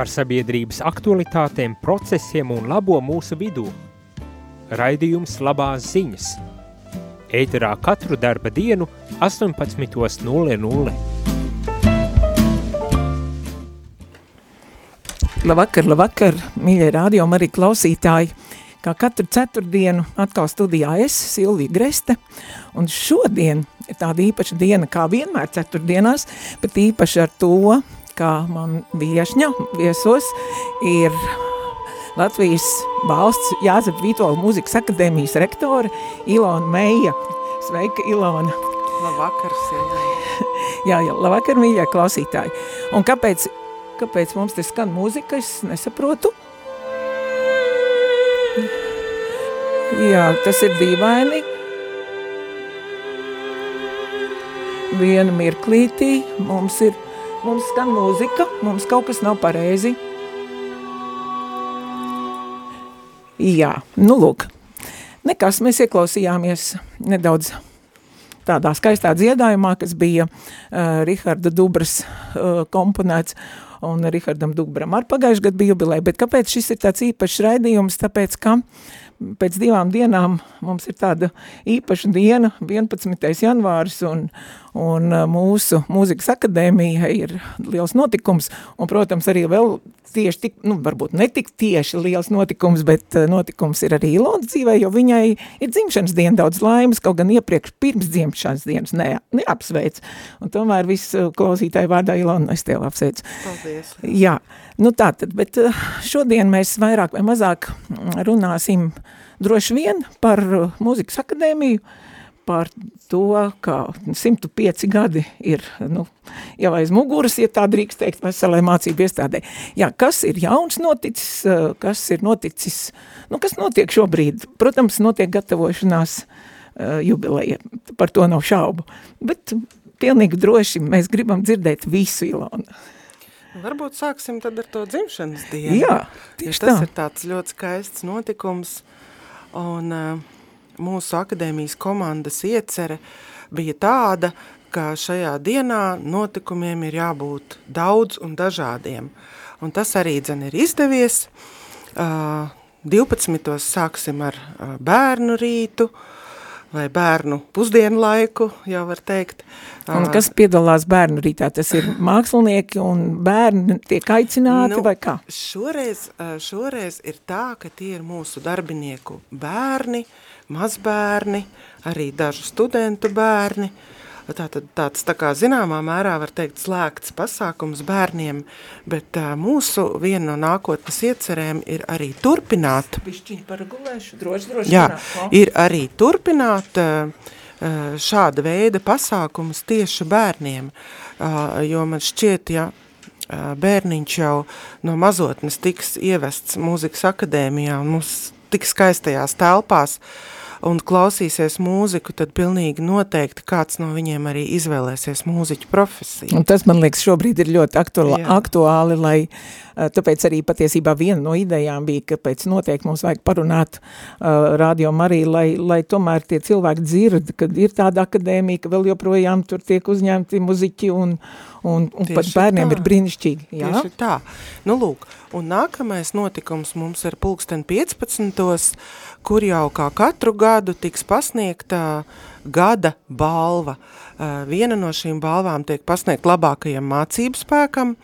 par sabiedrības aktualitātēm, procesiem un labo mūsu vidū. Raidījums labās ziņas. Ēterā katru darba dienu 18.00. Labvakar, labvakar, mīļie radio arī klausītāji. Kā katru ceturtdienu atkal studijā es, Silvija Greste, un šodien ir tāda īpaša diena, kā vienmēr ceturtdienās, bet īpaši ar to, kā man viešņa viesos ir Latvijas valsts Jāzep Vitola mūzikas akadēmijas rektore Ilona Meija. Sveika, Ilona! Labvakar, Silvija! jā, jā, labvakar, mīļie klausītāji! Un kāpēc, kāpēc mums te skan mūzika, es nesaprotu. Jā, tas ir dīvaini. Vienu mirklītī mums ir, mums skan mūzika, mums kaut kas nav pareizi. Jā, nu lūk, nekas, mēs ieklausījāmies nedaudz tādā skaistā dziedājumā, kas bija uh, Riharda Dubras uh, komponēts, un Rihardam Dubram ar pagājuši gadu bija jubilē, bet kāpēc šis ir tāds īpašs raidījums? Tāpēc, ka pēc divām dienām mums ir tāda īpaša diena, 11. janvāris, un, un uh, mūsu mūzikas akadēmija ir liels notikums, un, protams, arī vēl tieši tik, nu, varbūt ne tik tieši liels notikums, bet uh, notikums ir arī Ilona dzīvē, jo viņai ir dzimšanas diena daudz laimes, kaut gan iepriekš pirms dzimšanas dienas ne, neapsveic, un tomēr visu klausītāju vārdā Ilona es tev apsveicu. Paldies. Jā, nu tā tad, bet uh, šodien mēs vairāk vai mazāk runāsim droši vien par mūzikas akadēmiju, par to, ka 105 gadi ir, nu, jau aiz muguras, ja tā drīkst teikt, veselai mācību iestādē. Jā, kas ir jauns noticis, kas ir noticis, nu, kas notiek šobrīd? Protams, notiek gatavošanās uh, jubileja, par to nav šaubu, bet pilnīgi droši mēs gribam dzirdēt visu Ilonu. Varbūt sāksim tad ar to dzimšanas dienu. Jā, tieši Tas tā. ir tāds ļoti skaists notikums, un uh, mūsu akadēmijas komandas iecere bija tāda, ka šajā dienā notikumiem ir jābūt daudz un dažādiem. Un tas arī dzen ir izdevies. Uh, 12. sāksim ar uh, bērnu rītu, vai bērnu pusdienu laiku, jau var teikt. Un kas piedalās bērnu rītā? Tas ir mākslinieki un bērni tiek aicināti nu, vai kā? Šoreiz, šoreiz ir tā, ka tie ir mūsu darbinieku bērni, mazbērni, arī dažu studentu bērni. Tātad tāds tā kā zināmā mērā var teikt slēgts pasākums bērniem, bet uh, mūsu viena no nākotnes iecerēm ir arī turpināt. Bišķiņ paragulēšu, droši, droši. Jā, no? ir arī turpināt uh, šāda veida pasākumus tieši bērniem, jo man šķiet, ja bērniņš jau no mazotnes tiks ievests mūzikas akadēmijā un mums tik skaistajās telpās, uh, un klausīsies mūziku, tad pilnīgi noteikti kāds no viņiem arī izvēlēsies mūziķu profesiju. Un tas, man liekas, šobrīd ir ļoti aktuāli, aktuāli lai tāpēc arī patiesībā viena no idejām bija, ka pēc noteikti mums vajag parunāt uh, radio arī, lai, lai tomēr tie cilvēki dzird, kad ir tāda akadēmija, ka vēl joprojām tur tiek uzņemti muziķi un, un, un Tieši pat bērniem tā. ir brīnišķīgi. Jā? Tieši tā. Nu, lūk, un nākamais notikums mums ir pulksten 15. kur jau kā katru gadu tiks pasniegta gada balva. Uh, viena no šīm balvām tiek pasniegt labākajam mācību spēkam,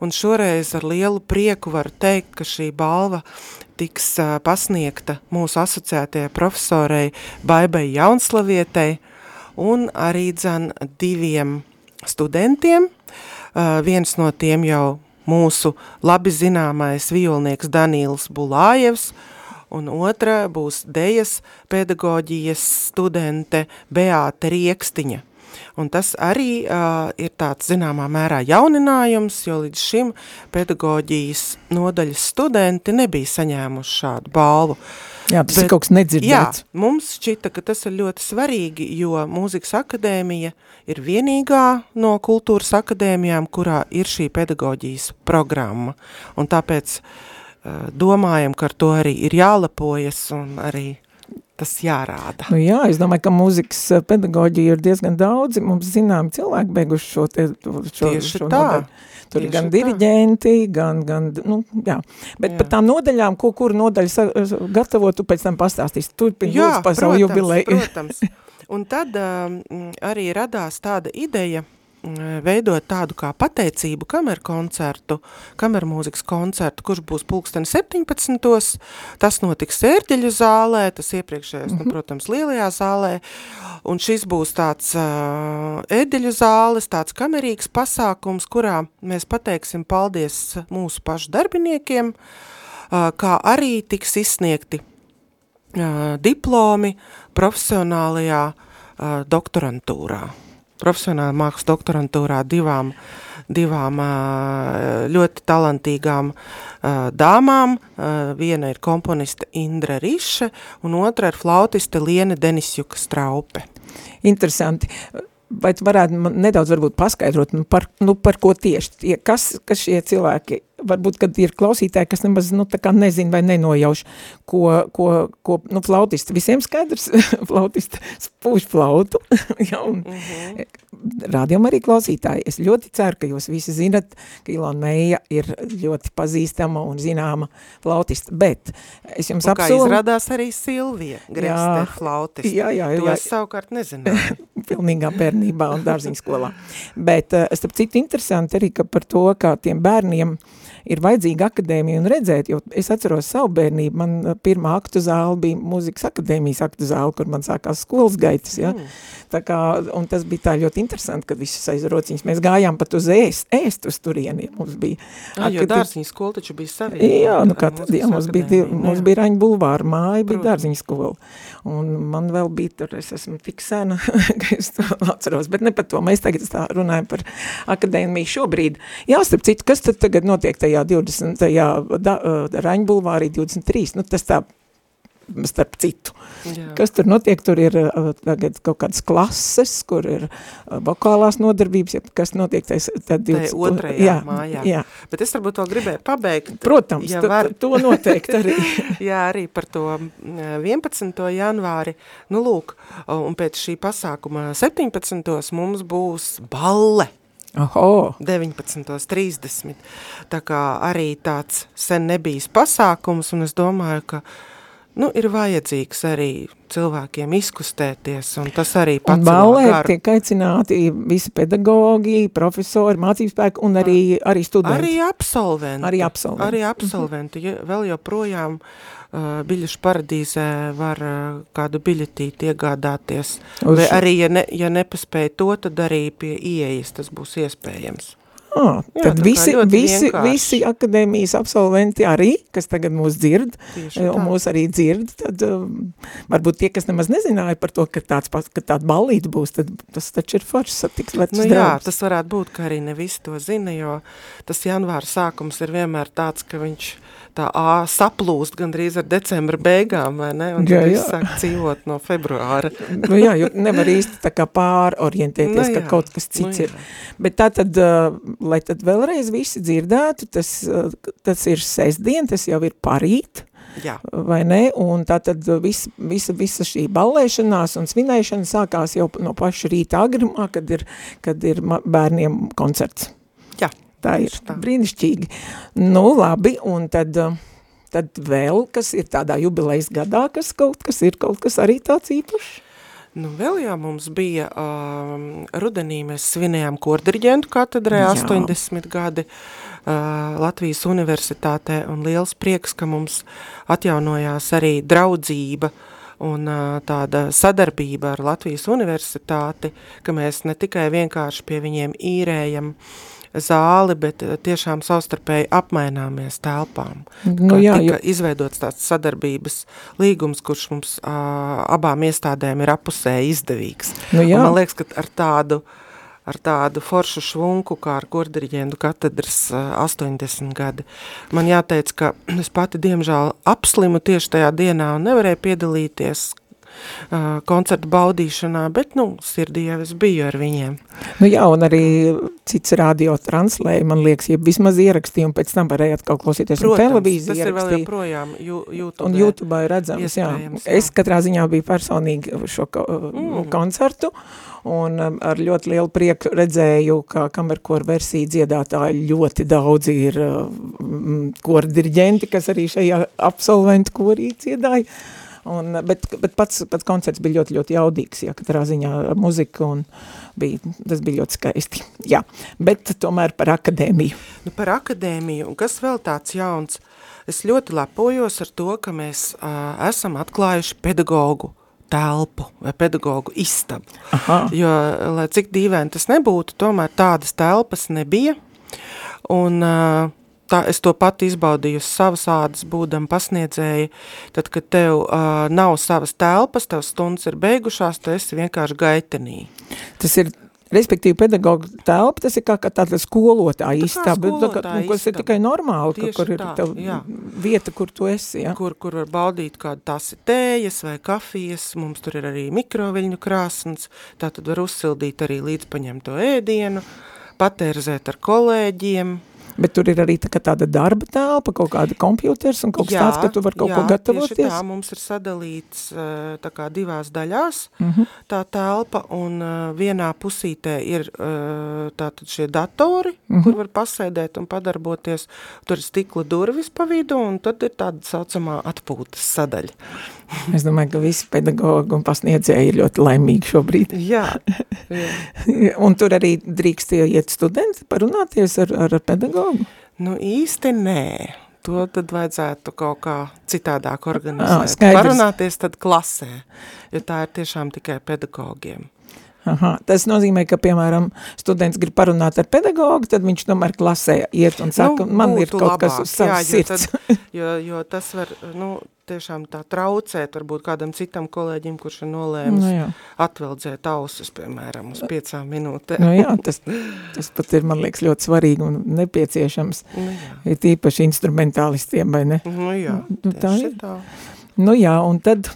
un šoreiz ar lielu prieku varu teikt, ka šī balva tiks pasniegta mūsu asociētajai profesorei Baibai Jaunslavietei un arī dzen diviem studentiem. Viens no tiem jau mūsu labi zināmais violnieks Danīls Bulājevs, un otra būs dejas pedagoģijas studente Beāte Riekstiņa. Un tas arī uh, ir tāds zināmā mērā jauninājums, jo līdz šim pedagoģijas nodaļas studenti nebija saņēmuši šādu balvu. Jā, tas Bet, ir kaut kas nedzirdēts. Jā, mums šķita, ka tas ir ļoti svarīgi, jo mūzikas akadēmija ir vienīgā no kultūras akadēmijām, kurā ir šī pedagoģijas programma. Un tāpēc uh, domājam, ka ar to arī ir jālepojas un arī tas jārāda. Nu jā, es domāju, ka mūzikas pedagoģija ir diezgan daudzi, mums zinām cilvēki beiguši šo, te, šo, Tieši šo tā. nodaļu. Tur Tieši gan tā. diriģenti, gan, gan, nu, jā. Bet Jā. par tām nodaļām, ko kuru nodaļu sa- gatavo, tu pēc tam pastāstīsi. Turpin lūdzu par savu jubileju. protams. Un tad um, arī radās tāda ideja veidot tādu kā pateicību kameru koncertu, kameru mūzikas koncertu, kurš būs pulksteni 17. Tas notiks Sērģeļu zālē, tas iepriekšējais, nu, protams, lielajā zālē, un šis būs tāds uh, ēdeļu zāles, tāds kamerīgs pasākums, kurā mēs pateiksim paldies mūsu pašu darbiniekiem, uh, kā arī tiks izsniegti uh, diplomi profesionālajā uh, doktorantūrā. Profesionāla mākslas doktorantūrā divām, divām ļoti talantīgām dāmām. Viena ir komponiste Indra Riše, un otra ir flautiste Liene Denisjuka Straupe. Interesanti. Vai tu varētu man nedaudz varbūt paskaidrot, nu par, nu par ko tieši, tie, kas, kas šie cilvēki, varbūt, kad ir klausītāji, kas nemaz, nu, tā kā nezin vai nenojauš, ko, ko, ko nu, flautisti, visiem skaidrs, flautisti spūš flautu, ja, un mm -hmm. rādījām arī klausītāji. Es ļoti ceru, ka jūs visi zinat, ka Ilona Meija ir ļoti pazīstama un zināma flautista, bet es jums Un kā apsolu... izrādās arī Silvija Grester flautiste. Jā, jā, To jā. es savukārt nezināju. pilnīgā bērnībā un dārziņu skolā. Bet, uh, starp citu, interesanti arī, ka par to, kā tiem bērniem ir vajadzīga akadēmija un redzēt, jo es atceros savu bērnību, man uh, pirmā aktu zāle bija mūzikas akadēmijas aktu zāle, kur man sākās skolas gaitas, ja? Mm. Tā kā, un tas bija tā ļoti interesanti, kad visas aiz rociņas, mēs gājām pat uz ēst, ēst uz turieni, mums bija. Ah, jo akad- dārziņu skola taču bija savienota. Jā, nu kā tad, jā, mums bija, mums bija Raņa bulvāra māja, bija dārziņa skola. Un man vēl bija tur, es esmu tik sena, ka es to atceros, bet ne par to. Mēs tagad tā runājam par akadēmiju šobrīd. Jā, starp citu, kas tad tagad notiek tajā 20. Da, uh, Raņa bulvārī 23? Nu, tas tā starp citu. Jā. Kas tur notiek? Tur ir uh, tagad kaut kādas klases, kur ir uh, vokālās nodarbības, ja kas notiek tais, tad Tai 20. otrajā jā, mājā. Jā, Bet es varbūt vēl gribēju pabeigt. protams, ja var, to noteikti arī. jā, arī par to mm, 11. janvāri. Nu, lūk, un pēc šī pasākuma 17. mums būs balle. Oho, 19.30. Tā kā arī tāds sen nebijis pasākums, un es domāju, ka nu, ir vajadzīgs arī cilvēkiem izkustēties, un tas arī pats ballē tiek aicināti visi pedagogi, profesori, mācības spēki un arī, arī studenti. Arī absolventi. Arī absolventi. Arī absolventi. Ja, vēl joprojām uh, biļešu paradīzē var uh, kādu biļetīti iegādāties. Uz Vai arī, ja, ne, ja nepaspēj to, tad arī pie ieejas tas būs iespējams. Ah, Jā, tad visi, visi, vienkārši. visi akadēmijas absolventi arī, kas tagad mūs dzird, eh, un mūs arī dzird, tad um, varbūt tie, kas nemaz nezināja par to, ka, tāds, ka tāda ballīte būs, tad tas taču ir forši satiks vecus Nu, jā, draugus. tas varētu būt, ka arī ne visi to zina, jo tas janvāra sākums ir vienmēr tāds, ka viņš tā ā, saplūst gandrīz ar decembra beigām, vai ne? Un Jā, jā. sāk dzīvot no februāra. Nu jā, jo nevar īsti tā kā pārorientēties, Nu ka jā, kaut kas nu cits jā. ir. Bet tā tad, lai tad vēlreiz visi dzirdētu, tas, tas ir sestdien, tas jau ir parīt, Jā, vai ne? Un tā tad vis, visa, visa šī ballēšanās un svinēšana sākās jau no paša rīta agrumā, kad ir, kad ir bērniem koncerts. jā. Tā ir tā. brīnišķīgi. Nu, labi, un tad, uh, tad vēl, kas ir tādā jubilejas gadā, kas kaut kas ir, kaut kas arī tāds īpašs. Nu, vēl jau mums bija um, rudenī, mēs svinējām kordiriģentu katedrē Jā. 80 gadi uh, Latvijas universitātē, un liels prieks, ka mums atjaunojās arī draudzība un uh, tāda sadarbība ar Latvijas universitāti, ka mēs ne tikai vienkārši pie viņiem īrējam zāli, bet uh, tiešām savstarpēji apmaināmies telpām. Nu, jā, tika jo, izveidots tāds sadarbības līgums, kurš mums uh, abām iestādēm ir apusēji izdevīgs. nu, Un jā. man liekas, ka ar tādu, ar tādu foršu švunku, kā ar kordiriģentu katedras uh, 80 gadi, man jāteic, ka es pati diemžēl apslimu tieši tajā dienā un nevarēju piedalīties uh, koncertu baudīšanā, bet, nu, sirdī jau es biju ar viņiem. Nu jā, un arī cits radio translēja, man liekas, ja vismaz ierakstīja, un pēc tam varēja atkal klausīties Protams, un televīziju tas ir vēl joprojām YouTube. Un YouTube ir redzams, jā. jā. Es katrā ziņā biju personīgi šo mm. koncertu, un ar ļoti lielu prieku redzēju, ka kamerkoru versiju dziedātāji ļoti daudzi ir um, koru diriģenti, kas arī šajā absolventu korī dziedāja. Un, bet, bet pats, pats koncerts bija ļoti, ļoti jaudīgs, jā, katrā ziņā ar muziku, un bija, tas bija ļoti skaisti. Jā, bet tomēr par akadēmiju. Nu, par akadēmiju, un kas vēl tāds jauns, es ļoti lepojos ar to, ka mēs uh, esam atklājuši pedagogu telpu vai pedagogu istabu. Aha. Jo, lai cik dīvaini tas nebūtu, tomēr tādas telpas nebija, un uh, tā, es to pat izbaudīju savas ādas, būdam pasniedzēja, tad, kad tev uh, nav savas telpas, tev stundas ir beigušās, tu esi vienkārši gaitenī. Tas ir, respektīvi, pedagoga telpa, tas ir kā, kā tāda skolotāja Tā istaba, tā, nu, kas ir tikai normāli, ka, kur ir tā, tev jā. vieta, kur tu esi, jā. kur, kur var baudīt kādu tasi tējas vai kafijas, mums tur ir arī mikroviļņu krāsns, tā tad var uzsildīt arī līdz paņemto ēdienu, patērzēt ar kolēģiem. Bet tur ir arī tā, tāda darba telpa, kaut kāda kompjuters un kaut kas tāds, ka tu var kaut jā, ko gatavoties. tā, mums ir sadalīts eh, tā kā divās daļās Mhm. tā telpa, un eh, vienā pusītē ir eh, tātad šie datori, Mhm. kur var pasēdēt un padarboties, tur ir stikla durvis pa vidu, un tad ir tāda saucamā atpūtas sadaļa. Es domāju, ka visi pedagogi un pasniedzēji ir ļoti laimīgi šobrīd. Jā, jā. Un tur arī drīkst iet studenti parunāties ar, ar pedagogu. Nu īsti nē. To tad vajadzētu kaut kā citādāk organizēt. skaidrs. Parunāties tad klasē, jo tā ir tiešām tikai pedagogiem. Aha, tas nozīmē, ka, piemēram, students grib parunāt ar pedagogu, tad viņš tomēr klasē iet un saka, nu, man ir kaut kas labāk, uz savas jā, jo sirds. Tad, jo, jo tas var, nu, tiešām tā traucēt varbūt kādam citam kolēģim, kurš ir nolēmis Nu jā. atveldzēt ausis, piemēram, uz piecām minūtēm. Nu jā, tas, tas pat ir, man liekas, ļoti svarīgi un nepieciešams. Nu, jā. Ir tīpaši instrumentālistiem, vai ne? Nu, jā, Nu, tā ir. tā. Nu jā, un tad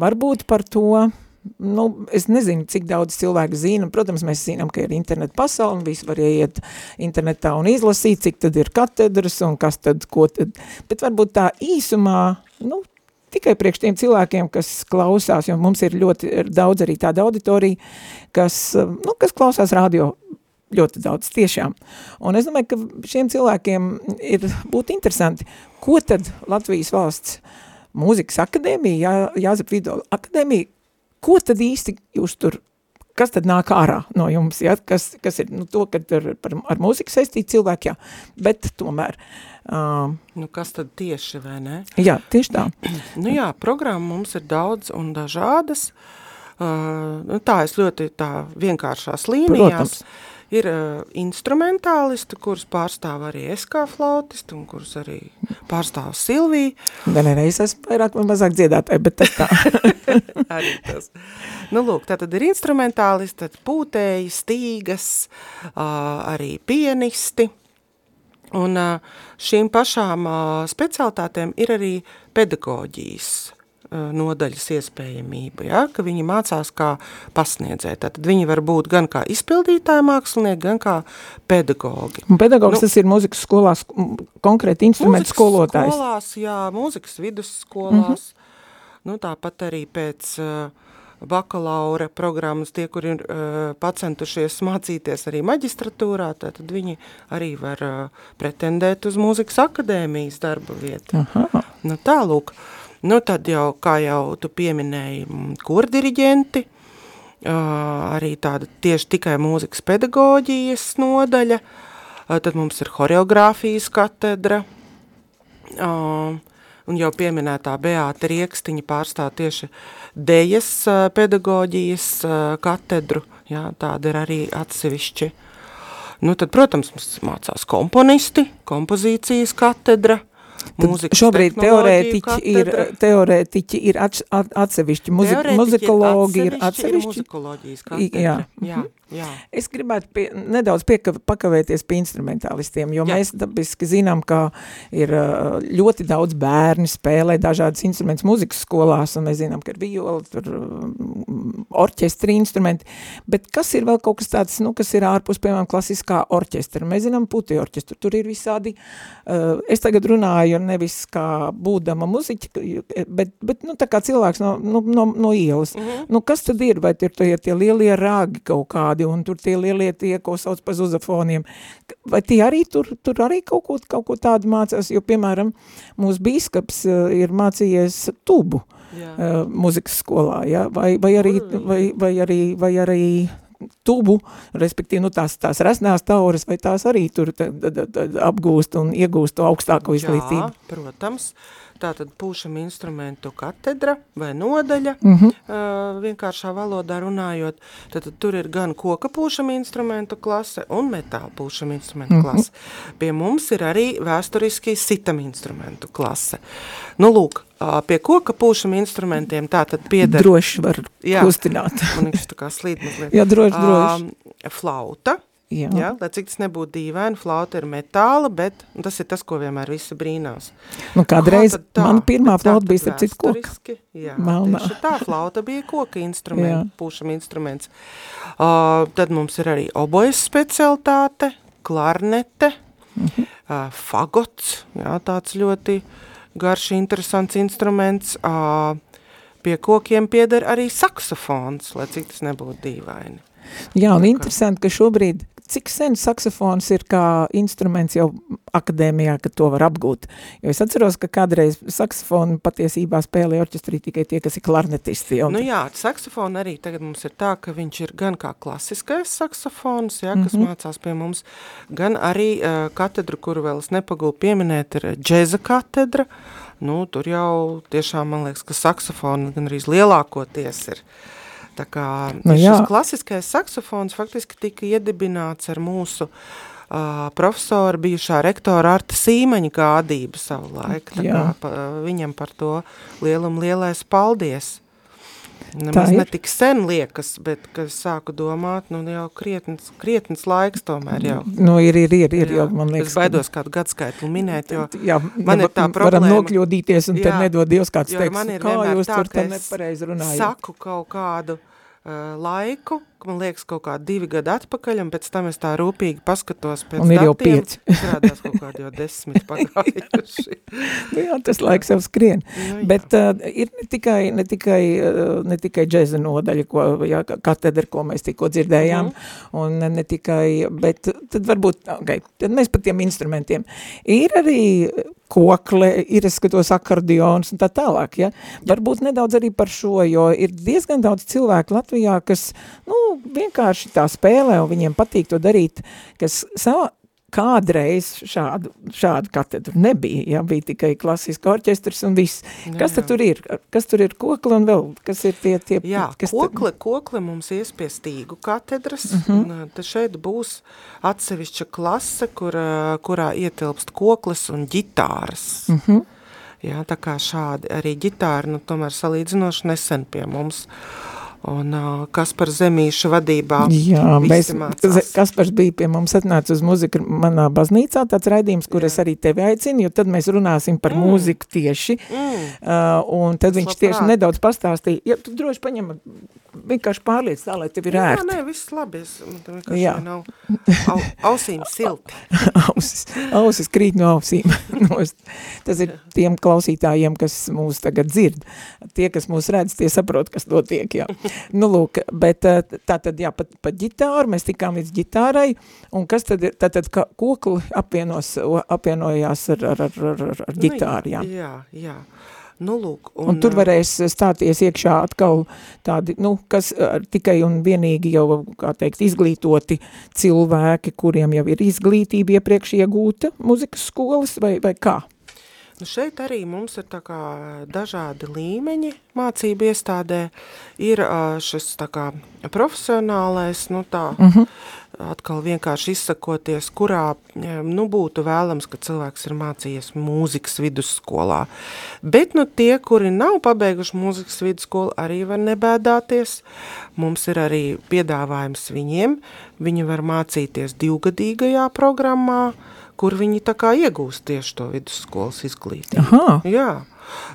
varbūt par to, nu, es nezinu, cik daudz cilvēku zina, protams, mēs zinām, ka ir interneta pasaule, un visi var ieiet internetā un izlasīt, cik tad ir katedras un kas tad, ko tad, bet varbūt tā īsumā, nu, tikai priekš tiem cilvēkiem, kas klausās, jo mums ir ļoti ir daudz arī tāda auditorija, kas, nu, kas klausās radio ļoti daudz tiešām. Un es domāju, ka šiem cilvēkiem ir būtu interesanti, ko tad Latvijas valsts mūzikas akadēmija, Jā, Jāzep Vidola akadēmija, ko tad īsti jūs tur, kas tad nāk ārā no jums, ja? kas, kas ir nu, to, ka tur par, ar mūziku saistīt cilvēki, jā, bet tomēr, um, Nu, kas tad tieši, vai ne? jā, tieši tā. Nu jā, programma mums ir daudz un dažādas. Uh, tā es ļoti tā vienkāršās līnijās. Protams. Ir uh, instrumentālisti, kurus pārstāv arī es kā flautisti un kurus arī pārstāv Silvija. Vienreiz es vairāk vai mazāk dziedātāji, bet tas tā. arī tas. Nu, lūk, tā tad ir instrumentālisti, tad pūtēji, stīgas, uh, arī pianisti. Un uh, šīm pašām uh, specialitātēm ir arī pedagoģijas nodaļas iespējamība, ja, ka viņi mācās kā pasniedzēt. Tātad viņi var būt gan kā izpildītāji mākslinieki, gan kā pedagogi. Un pedagogs Nu, tas ir mūzikas skolās konkrēti instrumentu skolotājs. Skolās, jā, mūzikas vidusskolās. Mm -hmm. nu, tāpat arī pēc uh, bakalaura programmas tie, kuri ir uh, pacentušies mācīties arī maģistratūrā, tad viņi arī var uh, pretendēt uz mūzikas akadēmijas darba vietu. Aha. Nu, tālūk. Nu, tad jau, kā jau tu pieminēji, mm, kordiriģenti, uh, arī tāda tieši tikai mūzikas pedagoģijas nodaļa, tad mums ir horeogrāfijas katedra, un jau pieminētā Beāta Riekstiņa pārstāv tieši dejas pedagoģijas katedru, jā, tāda ir arī atsevišķi. Nu, tad, protams, mums mācās komponisti, kompozīcijas katedra, Šobrīd teorētiķi ir, katedra. teorētiķi ir atš, at, atsevišķi, Muzi, Teorētiķi muzikologi ir ir atsevišķi. muzikoloģijas I- katedra. jā. jā, jā. Es gribētu pie, nedaudz pieka, pakavēties pie instrumentālistiem, jo Jā. mēs dabiski zinām, ka ir uh, ļoti daudz bērni spēlē dažādas instrumentus muzikas skolās, un mēs zinām, ka ir viola, tur um, orķestri instrumenti, bet kas ir vēl kaut kas tāds, nu, kas ir ārpus, piemēram, klasiskā orķestra? Mēs zinām puti orķestru, tur ir visādi, uh, es tagad runāju nevis kā būdama muziķa, bet, bet nu, tā kā cilvēks no, nu, no, no ielas. Mhm. Nu, kas tad ir? Vai ir tie, tie lielie rāgi kaut kādi, un tur tie lielie tie, ko sauc par zuzafoniem? Vai tie arī tur, tur arī kaut ko, kaut ko tādu mācās? Jo, piemēram, mūsu bīskaps uh, ir mācījies tubu jā. uh, muzikas skolā, ja? vai, vai, arī, vai, vai, arī, vai arī tubu, respektīvi, nu, tās, tās resnās tauras, vai tās arī tur tad, tad, tad apgūst un iegūst to augstāko izglītību? Jā, protams. Tātad pūšam instrumentu katedra vai nodaļa, Mm -hmm. uh, vienkāršā valodā runājot. Tad tur ir gan koka pūšam instrumentu klase un metāla pūšam instrumentu Mhm. klase. Pie mums ir arī vēsturiski sitam instrumentu klase. Nu, lūk, uh, pie koka pūšam instrumentiem tā tad pieder... Droši var Jā. kustināt. Man viņš tā kā slīd mazliet. Jā, droši, droši. Um, flauta, Jā. Jā, lai cik tas nebūtu dīvaini, flauta ir metāla, bet tas ir tas, ko vienmēr visi brīnās. Nu, kādreiz Kā tad tā? mana pirmā flauta bija starp citu koka. Jā, Melnā. tieši tā, flauta bija koka instruments, pūšam instruments. Uh, tad mums ir arī obojas specialitāte, klarnete, Mhm. uh, fagots, jā, tāds ļoti garš, interesants instruments. Uh, pie kokiem pieder arī saksofons, lai cik tas nebūtu dīvaini. Jā, un interesanti, ka šobrīd, cik sen saksofons ir kā instruments jau akadēmijā, ka to var apgūt. Jo es atceros, ka kādreiz saksofonu patiesībā spēlē orķestrī tikai tie, kas ir klarnetisti. Jau. Nu jā, saksofona arī tagad mums ir tā, ka viņš ir gan kā klasiskais saksofons, jā, kas mm. -hmm. mācās pie mums, gan arī uh, katedra, kuru vēl es nepagūlu pieminēt, ir džeza katedra. Nu, tur jau tiešām, man liekas, ka saksofona gan arī lielākoties ir. Tā kā Nu jā. šis klasiskais saksofons faktiski tika iedibināts ar mūsu uh, profesora, bijušā rektora Arta Sīmaņa gādību savu laiku. Tā Jā. kā pa, viņam par to lielumu lielais paldies. Nemaz ne tik sen liekas, bet, kad sāku domāt, nu jau krietnes, krietnes laiks tomēr jau. Nu, ir, ir, ir, ir jau, man liekas. es baidos kādu gadskaitlu minēt, jo jā, man ir tā Varam problēma. nokļūdīties, un Jā. nedod Dievs kāds teiks, kā jūs tā, tur es nepareizi runājat. saku kaut kādu uh, laiku, man liekas kaut kādi divi gadi atpakaļ, un pēc tam es tā rūpīgi paskatos pēc Un ir jau datiem, pieci. Izrādās kaut kādi jau desmit pagājuši. Nu, jā, tas laiks jau skrien. Nu, jā. Bet uh, ir ne tikai, ne tikai, uh, ne tikai džeza nodaļa, ko, jā, ka- katedra, ko mēs tikko dzirdējām, Mhm. un ne tikai, bet tad varbūt, okay, tad mēs par tiem instrumentiem. Ir arī kokle, ir, es skatos, akordions un tā tālāk, ja? Varbūt nedaudz arī par šo, jo ir diezgan daudz cilvēku Latvijā, kas, nu, vienkārši tā spēlē, un viņiem patīk to darīt, kas savā, kādreiz šādu, šādu katedru nebija, ja, bija tikai klasiska orķestrs un viss. Jā, Kas tad jā. tur ir? Kas tur ir kokla un vēl, kas ir tie, tie Jā, kas kokle, kokle mums ies pie stīgu katedras, uh Mhm. -huh. te šeit būs atsevišķa klase, kur, kurā ietilpst kokles un ģitāras. Uh -huh. Jā, tā kā šādi arī ģitāra, nu tomēr salīdzinoši nesen pie mums. Un uh, kas par zemīšu vadībā Jā, mēs, Kaspars bija pie mums atnācis uz muziku manā baznīcā, tāds raidījums, kur es arī tevi aicinu, jo tad mēs runāsim par Mm. mūziku tieši, Mm, uh, un tad viņš tieši labprāt. nedaudz pastāstīja, ja tu droši paņem, vienkārši pārliec tā, lai tev ir jā, ērti. nē, viss labi, es, man te vienkārši Jā. nav au, ausīm silti. ausis, ausis krīt no ausīm. Tas ir tiem klausītājiem, kas mūs tagad dzird. Tie, kas mūs redz, tie saprot, kas notiek, jā. Nu, lūk, bet eh, tā tad, jā, pat, pat ģitāru, mēs tikām līdz ģitārai, un kas tad ir, tad, tad kokli apvienos, apvienojās ar, ar, ar, ar, ar, ar ģitāru, jā. Nu, jā, jā. Nu, lūk, Un, un tur varēs stāties iekšā atkal tādi, nu, kas tikai un vienīgi jau, kā teikt, izglītoti cilvēki, kuriem jau ir izglītība iepriekš iegūta muzikas skolas vai, vai kā? Šeit arī mums ir tā kā dažādi līmeņi mācību iestādē. Ir šis tā kā profesionālais, nu tā, uh -huh. Atkal vienkārši izsakoties, kurā nu, būtu vēlams, ka cilvēks ir mācījies mūzikas vidusskolā. Bet nu, tie, kuri nav pabeiguši mūzikas vidusskolu, arī var nebēdāties. Mums ir arī piedāvājums viņiem. Viņi var mācīties divgadīgajā programmā, kur viņi tā kā iegūst tieši to vidusskolas izglītību. Aha. Jā,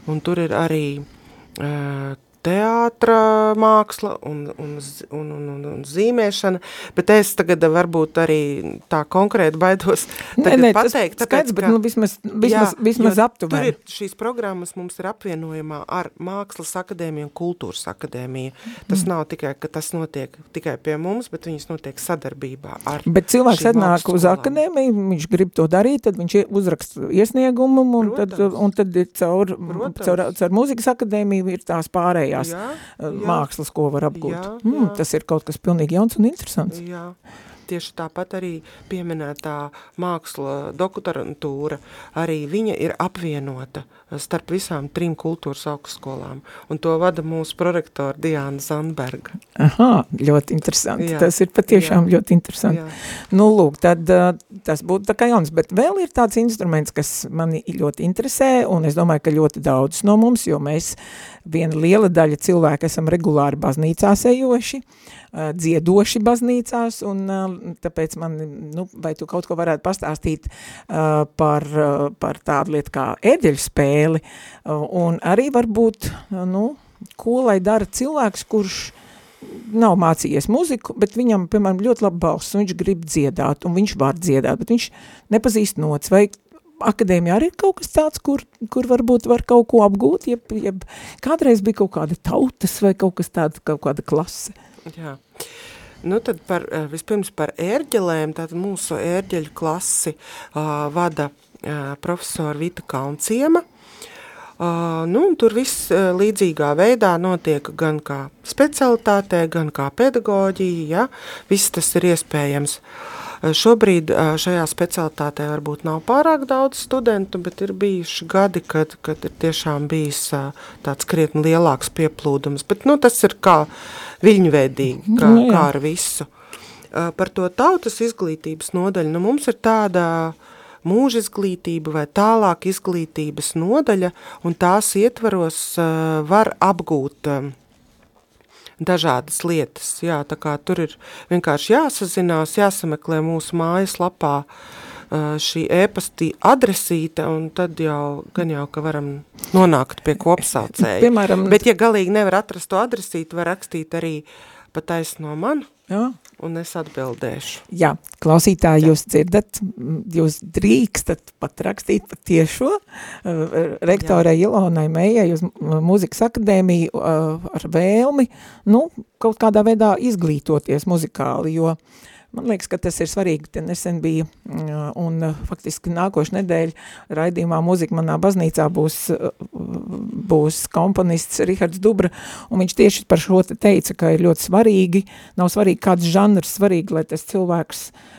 un tur ir arī uh, teātra māksla un, un, un, un, un, un zīmēšana, bet es tagad varbūt arī tā konkrēti baidos nē, nē, pateikt. Tas skaidrs, bet nu, vismaz, vismaz, jā, vismaz aptuveni. Tur ir šīs programmas mums ir apvienojumā ar Mākslas akadēmiju un Kultūras akadēmiju. Tas mm. nav tikai, ka tas notiek tikai pie mums, bet viņas notiek sadarbībā ar Bet cilvēks atnāk uz akadēmiju, viņš grib to darīt, tad viņš uzraksta iesniegumu un Protams. tad, un tad caur, caur, caur mūzikas akadēmiju ir tās pārējās pārējās jā, mākslas, ko var apgūt. Jā, mm, jā. Tas ir kaut kas pilnīgi jauns un interesants. Jā. Tieši tāpat arī pieminētā māksla doktorantūra, arī viņa ir apvienota starp visām trim kultūras augstskolām, un to vada mūsu prorektora Diāna Zandberga. Aha, ļoti interesanti, jā, tas ir patiešām jā, ļoti interesanti. Jā. Nu, lūk, tad tas būtu tā kā jauns, bet vēl ir tāds instruments, kas mani ļoti interesē, un es domāju, ka ļoti daudz no mums, jo mēs viena liela daļa cilvēku esam regulāri baznīcās ejoši, dziedoši baznīcās, un tāpēc man, nu, vai tu kaut ko varētu pastāstīt par, par tādu lietu kā ēdeļu spēli, un arī varbūt, nu, ko lai dara cilvēks, kurš nav mācījies muziku, bet viņam, piemēram, ļoti labi balss, un viņš grib dziedāt, un viņš var dziedāt, bet viņš nepazīst nots, vai akadēmija arī ir kaut kas tāds, kur, kur varbūt var kaut ko apgūt, jeb, jeb kādreiz bija kaut kāda tautas vai kaut kas tāds, kaut kāda klase. Jā. Nu tad par, eh, vispirms par ērģelēm, tad mūsu ērģeļu klasi uh, vada uh, profesora Vita Kaunciema. Uh, nu, tur viss uh, līdzīgā veidā notiek gan kā specialitātē, gan kā pedagoģija, ja? viss tas ir iespējams. Uh, Šobrīd šajā specialitātē varbūt nav pārāk daudz studentu, bet ir bijuši gadi, kad, kad ir tiešām bijis tāds krietni lielāks pieplūdums. Bet nu, tas ir kā viļņveidīgi, kā, nu, kā ar visu. Par to tautas izglītības nodaļu, nu mums ir tāda mūža izglītība vai tālāk izglītības nodaļa, un tās ietvaros var apgūt uh, dažādas lietas. Jā, tā kā tur ir vienkārši jāsazinās, jāsameklē mūsu mājaslapā šī ēpastī adresīte, un tad jau, gan jau, ka varam nonākt pie kopsaucēja. Piemēram, Bet, ja galīgi nevar atrast to adresīti, var rakstīt arī patais no man, jā. Un es atbildēšu. Jā, klausītāji, jūs dzirdat, jūs drīkstat pat rakstīt pat tiešo uh, rektorai Ilonai Mējai uz muzikas akadēmiju uh, ar vēlmi, nu, kaut kādā veidā izglītoties muzikāli, jo uh, Man liekas, ka tas ir svarīgi. Te nesen bija, un faktiski nākošu nedēļu raidījumā muzika manā baznīcā būs, būs komponists Rihards Dubra, un viņš tieši par šo te teica, ka ir ļoti svarīgi, nav svarīgi kāds žanrs, svarīgi, lai tas cilvēks uh,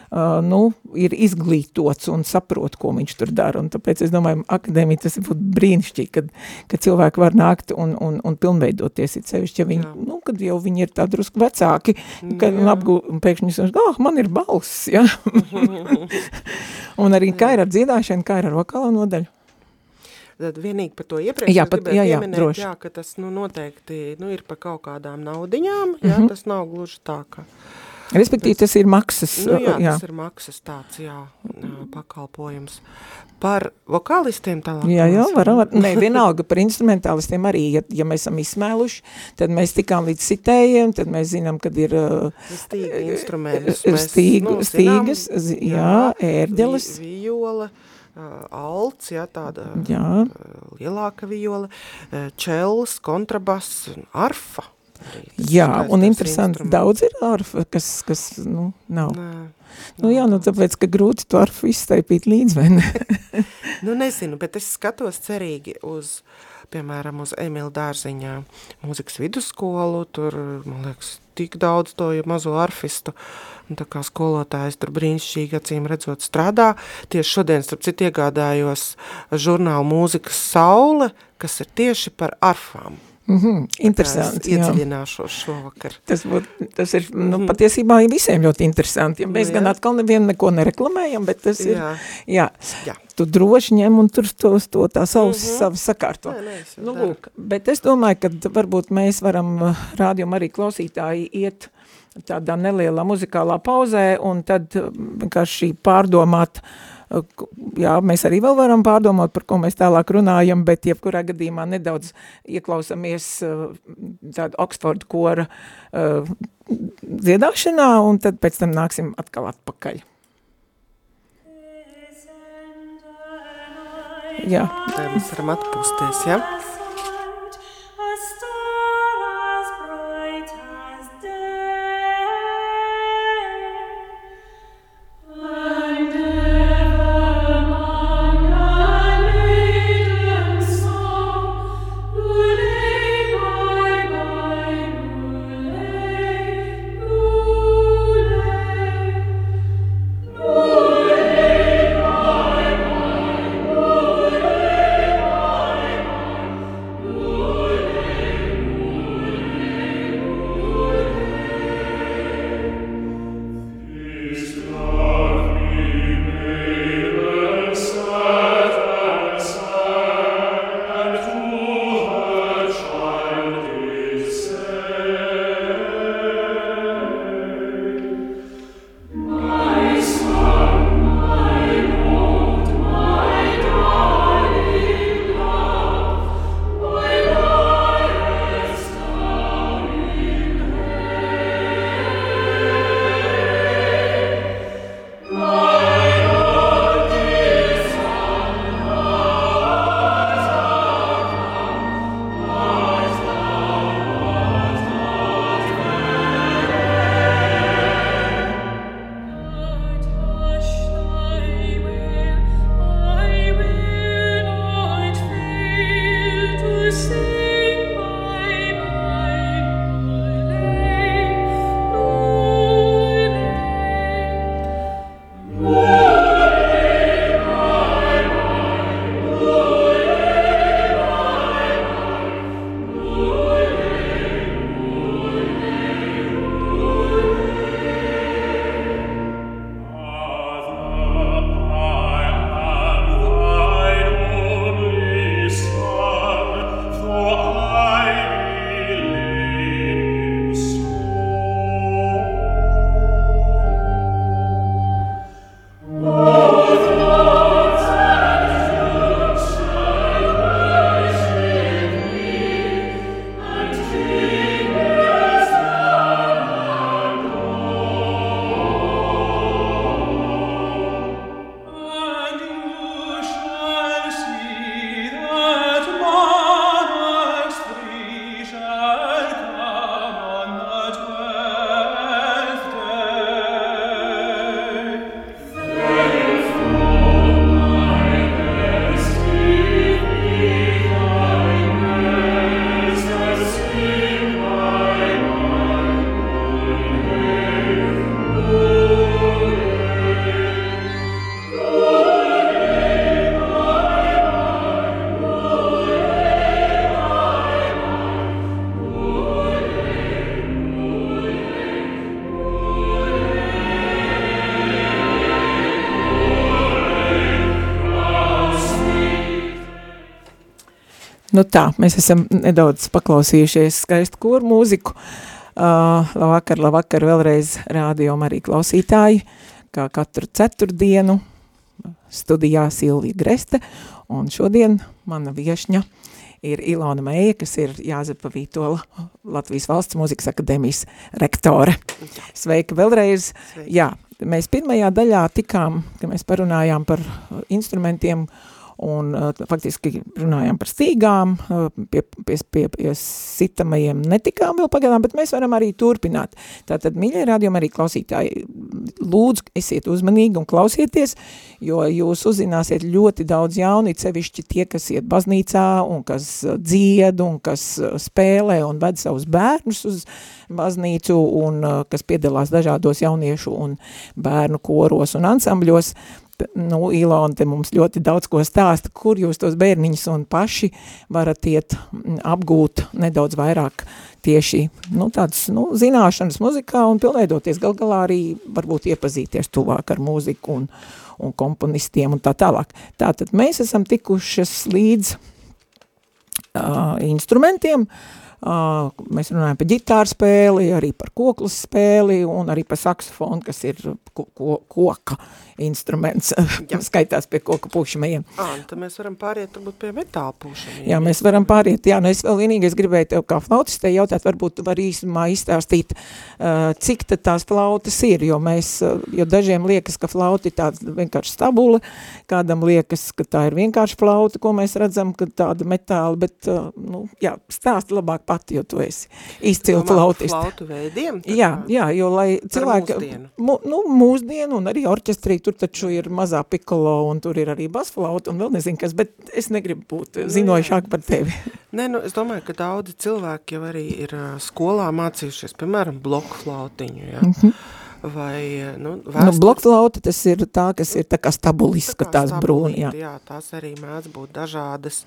nu, ir izglītots un saprot, ko viņš tur dara. Un tāpēc es domāju, akadēmija tas būtu brīnišķīgi, kad, kad cilvēki var nākt un, un, un pilnveidoties, it sevišķi, ja viņi, Jā. nu, kad jau viņi ir tā drusku vecāki, kad un apgū, un pēkšņi viņš saka, oh, man ir balss, ja? un arī kā ir ar dziedāšanu, kā ir ar vokālo nodaļu? Tad vienīgi par to iepriekš jā, pat, jā, jā, pieminēt, droši. jā, ka tas nu, noteikti nu, ir par kaut kādām naudiņām, jā, mm -hmm. tas nav gluži tā, ka Respektīvi, tas, ir maksas. Nu, jā, jā, tas ir maksas tāds, jā, pakalpojums. Par vokālistiem tālāk? Jā, jā, varam, var, ne, vienalga par instrumentālistiem arī, ja, ja mēs esam izsmēluši, tad mēs tikām līdz citējiem, tad mēs zinām, kad ir Stīga instrumentus. Stīgu, nu, stīgas, jā, jā ērģeles. Vi, viola, alts, jā, tāda jā. Lielāka viola, čels, kontrabass, arfa. Jā, un interesanti, daudz ir arfa, kas, kas nu, nav. Nē, nu, jā, nu, tāpēc, ka grūti to arfu izstaipīt līdz, vai ne? nu, nezinu, bet es skatos cerīgi uz piemēram, uz Emila Dārziņā mūzikas vidusskolu, tur, man liekas, tik daudz to mazo arfistu, un tā kā skolotājs tur brīnišķīgi acīm redzot strādā. Tieši šodien, starp citu, iegādājos žurnālu mūzikas saule, kas ir tieši par arfām. Mm -hmm, interesanti. Iedziļināšos šovakar. Tas, būt, tas ir nu, mm. patiesībā visiem ļoti interesanti. Ja mēs jā. gan atkal nevienu neko nereklamējam, bet tas ir, jā, jā. jā. tu droši ņem un tur to, to tā savus, mm -hmm. savus sakārto. Nē, nē, nu, lūk, bet es domāju, ka varbūt mēs varam uh, rādījumu arī klausītāji iet tādā nelielā muzikālā pauzē un tad uh, vienkārši pārdomāt uh, jā, mēs arī vēl varam pārdomāt, par ko mēs tālāk runājam, bet jebkurā gadījumā nedaudz ieklausamies tādu Oxford kora dziedāšanā, un tad pēc tam nāksim atkal atpakaļ. Jā. Tā mēs varam atpūsties, jā? Ja? Nu tā, mēs esam nedaudz paklausījušies skaistu koru mūziku. Uh, labvakar, labvakar vēlreiz rādījom arī klausītāji, kā katru ceturtdienu studijā Silvija Greste, un šodien mana viešņa ir Ilona Meija, kas ir Jāzepa Vītola Latvijas valsts mūzikas akadēmijas rektore. Sveika vēlreiz. Sveika. Jā, mēs pirmajā daļā tikām, ka mēs parunājām par instrumentiem un uh, faktiski runājām par stīgām, uh, pie, pie, pie, pie sitamajiem netikām vēl pagaidām, bet mēs varam arī turpināt. Tātad, mīļie rādījumi arī klausītāji, lūdzu, esiet uzmanīgi un klausieties, jo jūs uzzināsiet ļoti daudz jauni, cevišķi tie, kas iet baznīcā un kas dzied un kas spēlē un ved savus bērnus uz baznīcu un kas piedalās dažādos jauniešu un bērnu koros un ansambļos, nu, Ilona te mums ļoti daudz ko stāsta, kur jūs tos bērniņus un paši varat iet apgūt nedaudz vairāk tieši, nu, tādas, nu, zināšanas muzikā un pilnveidoties? Gal galā arī varbūt iepazīties tuvāk ar mūziku un, un komponistiem un tā tālāk. Tātad mēs esam tikušas līdz uh, instrumentiem, uh, Uh, mēs runājam par ģitāru spēli, arī par koklas spēli un arī par saksofonu, kas ir ko, ko, koka instruments, skaitās pie koka pušamajiem. Ā, tad mēs varam pāriet varbūt pie metāla pušamajiem. Jā, mēs varam pāriet, jā, nu es vēl vienīgais gribēju tev kā flautistē jautāt, varbūt var īsumā izstāstīt, uh, cik tad tās flautas ir, jo mēs, uh, jo dažiem liekas, ka flauta ir tāds vienkārši stabula, kādam liekas, ka tā ir vienkārši flauta, ko mēs redzam, ka tāda metāla, bet, uh, nu, jā, stāst labāk pati, jo tu esi izcila flautiste. Flautu veidiem? Jā, jā, jo lai cilvēki, mūsdienu. mu, nu, mūsdienu un arī orķestrī, tur taču ir mazā pikolo un tur ir arī basflauta un vēl nezinu kas, bet es negribu būt Nu, zinojušāk par tevi. Nē, nu, es domāju, ka daudzi cilvēki jau arī ir skolā mācījušies, piemēram, bloku flautiņu, ja? Mhm. vai, nu, Nu, vēstures- blokflauta tas ir tā, kas ir tā kā stabuliska, kā tās brūni, jā. jā, tās arī mēdz būt dažādas,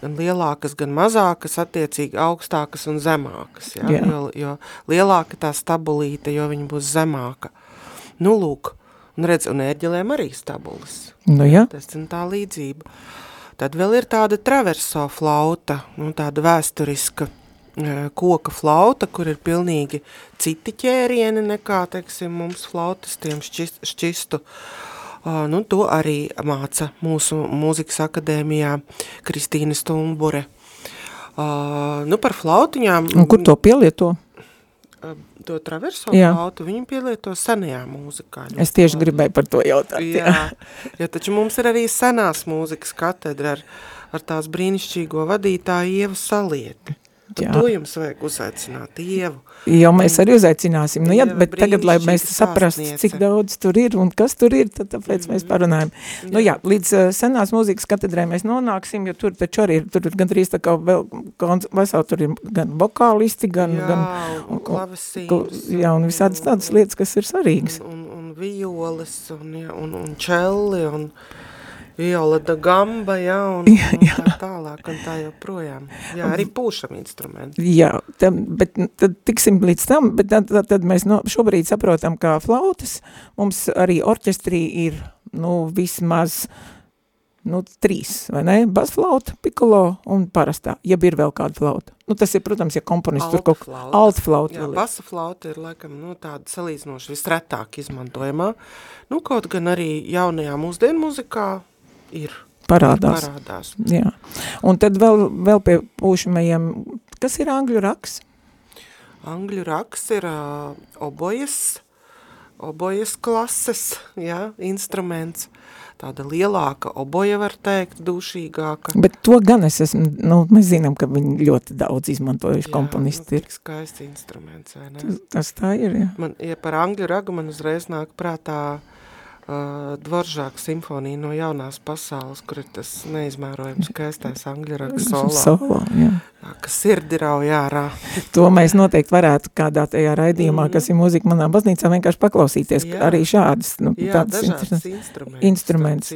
gan lielākas, gan mazākas, attiecīgi augstākas un zemākas, jā, Jā. Jo, jo lielāka tā stabulīte, jo viņa būs zemāka. Nu, lūk, un redz, un ērģelēm arī stabulas. Nu, jā. Tas ir tā līdzība. Tad vēl ir tāda traverso flauta, nu, tāda vēsturiska e, koka flauta, kur ir pilnīgi citi ķērieni nekā, teiksim, mums flautistiem šķist, šķistu. Uh, nu, to arī māca mūsu mūzikas akadēmijā Kristīna Stumbure. Uh, nu, par flautiņām, Un kur to pielieto? Uh, to traverso Jā. flautu, viņi pielieto senajā mūzikā. Es tieši labi. gribēju par to jautāt. Jā, jo taču mums ir arī senās mūzikas katedra ar, ar tās brīnišķīgo vadītāju Ievu Salieti. Tad Jā. to jums vajag uzaicināt, Ievu. Jo mēs arī uzaicināsim, nu jā, Jā, bet tagad, lai mēs saprastu, cik daudz tur ir un kas tur ir, tad tāpēc mēs parunājam. Nu jā, līdz uh, senās mūzikas katedrē mēs nonāksim, jo tur taču arī ir, tur ir gandrīz tā kā vēl, vesā tur ir gan vokālisti, gan, Jā, gan, un, un klavesīns. kl- jā, un visādas tādas lietas, kas ir svarīgas. Un, un, un violes, un, jā, un, un čelli, un viola da gamba, jā, un, Jā, un tā tālāk, un tā joprojām. Jā, arī pūšam instrumenti. Jā, tam, bet tad tiksim līdz tam, bet tad, tad, tad mēs no, šobrīd saprotam, kā flautas, mums arī orķestrī ir, nu, vismaz, nu, trīs, vai ne? Basflauta, pikolo un parastā, jeb ir vēl kāda flauta. Nu, tas ir, protams, ja komponists tur kaut kā Altflauta. alt flauta. Jā, vēl ir. basa flauta ir laikam nu, tāda salīdzinoši visretāk izmantojamā. Nu, kaut gan arī jaunajā mūsdienu muzikā ir Parādās. parādās. Jā. Un tad vēl, vēl pie pūšamajiem, kas ir angļu raks? Angļu raks ir uh, obojas, obojas klases, jā, instruments. Tāda lielāka oboja, var teikt, dušīgāka. Bet to gan es esmu, nu, mēs zinām, ka viņi ļoti daudz izmantojuši komponisti Nu, ir. tik skaists instruments, vai ne? Tas, tas tā ir, jā. Man, ja par angļu ragu man uzreiz nāk prātā uh, Dvoržāka simfonija no jaunās pasaules, kur ir tas neizmērojams skaistais angļu ragu solo, Solo, jā. jā, kas sirdi rauj ārā. To mēs noteikti varētu kādā tajā raidījumā, kas ir mūzika manā baznīcā, vienkārši paklausīties. Jā. Arī šādas, nu, Jā, dažādas instruments. instruments.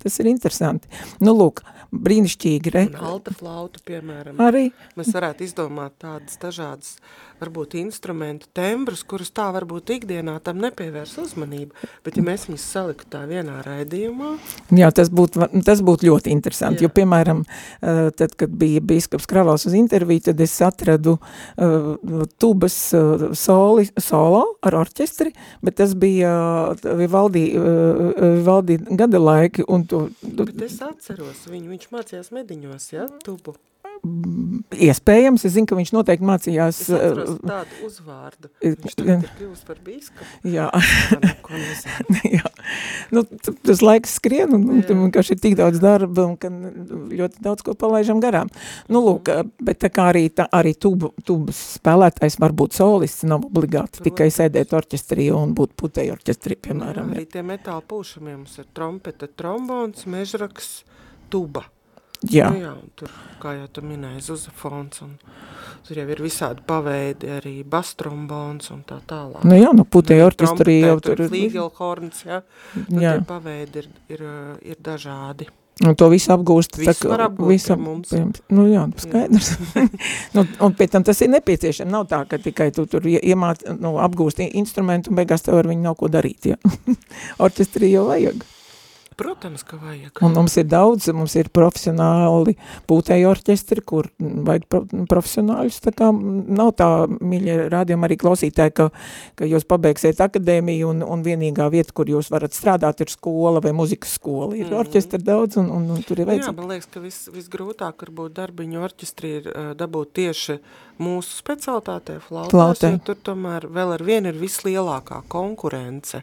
Tas ir interesanti. Nu, lūk, brīnišķīgi, re? Un alta flauta, piemēram. Arī, Mēs varētu izdomāt tādas dažādas, varbūt instrumentu tembrus, kurus tā varbūt ikdienā tam nepievērs uzmanību. Bet ja mēs viņus saliktu tā vienā raidījumā, jā, tas būtu, tas būtu ļoti interesanti, Jā. jo, piemēram, eh, tad, kad bija bīskaps Kravals uz interviju, tad es atradu uh, tubas uh, soli, solo ar orķestri, bet tas bija uh, Vivaldi, uh, Vivaldi gada laiki, un tu, tu, bet es atceros viņu, viņš mācījās mediņos, ja, tubu. Iespējams, es zinu, ka viņš noteikti mācījās, Es atceros uh, tādu uzvārdu. eh, Viņš tagad ir kļuvis par bīskapu. jā, jā. nu, tas laiks skrien, un, un tam vienkārši ir tik daudz darba, un ka ļoti daudz ko palaižam garām. Nu, lūk, bet tā kā arī, tā, arī tubu, tubas spēlētājs var būt solists, nav obligāti Protams. tikai sēdēt orķestrī un būt putēji orķestrī, piemēram. Jā, arī tie metāla pūšamie mums ir trompeta, trombons, mežraks, tuba. Jā. Nu, jā, tur, kā jau tu minēji, zuzafons, un tur jau ir visādi paveidi, arī bastrombons un tā tālāk. Nu jā, nu putēja orķestrī jau tur ir. Flīgelhorns, jā, nu, jā. paveidi ir, ir, ir dažādi. Un to visu apgūst. Visu var apgūst visu, mums. Nu jā, skaidrs. nu, un pēc tam tas ir nepieciešams. Nav tā, ka tikai tu tur iemāt, nu, apgūst instrumentu un beigās tev ar viņu nav ko darīt, jā. Orķestrī jau vajag. Protams, ka vajag. Un mums ir daudz, mums ir profesionāli pūtēji orķestri, kur vajag pro, profesionāļus, tā kā nav tā, mīļie rādījumi arī klausītāji, ka, ka jūs pabeigsiet akadēmiju un, un vienīgā vieta, kur jūs varat strādāt, ir skola vai muzikas skola. Ir mm orķestri daudz un, un, un tur ir vajadzīgi. Jā, man liekas, ka vis, visgrūtāk varbūt darbiņu orķestri ir uh, dabūt tieši mūsu specialitātē flautēs, Flautē. jo tur tomēr vēl ar vienu ir vislielākā konkurence.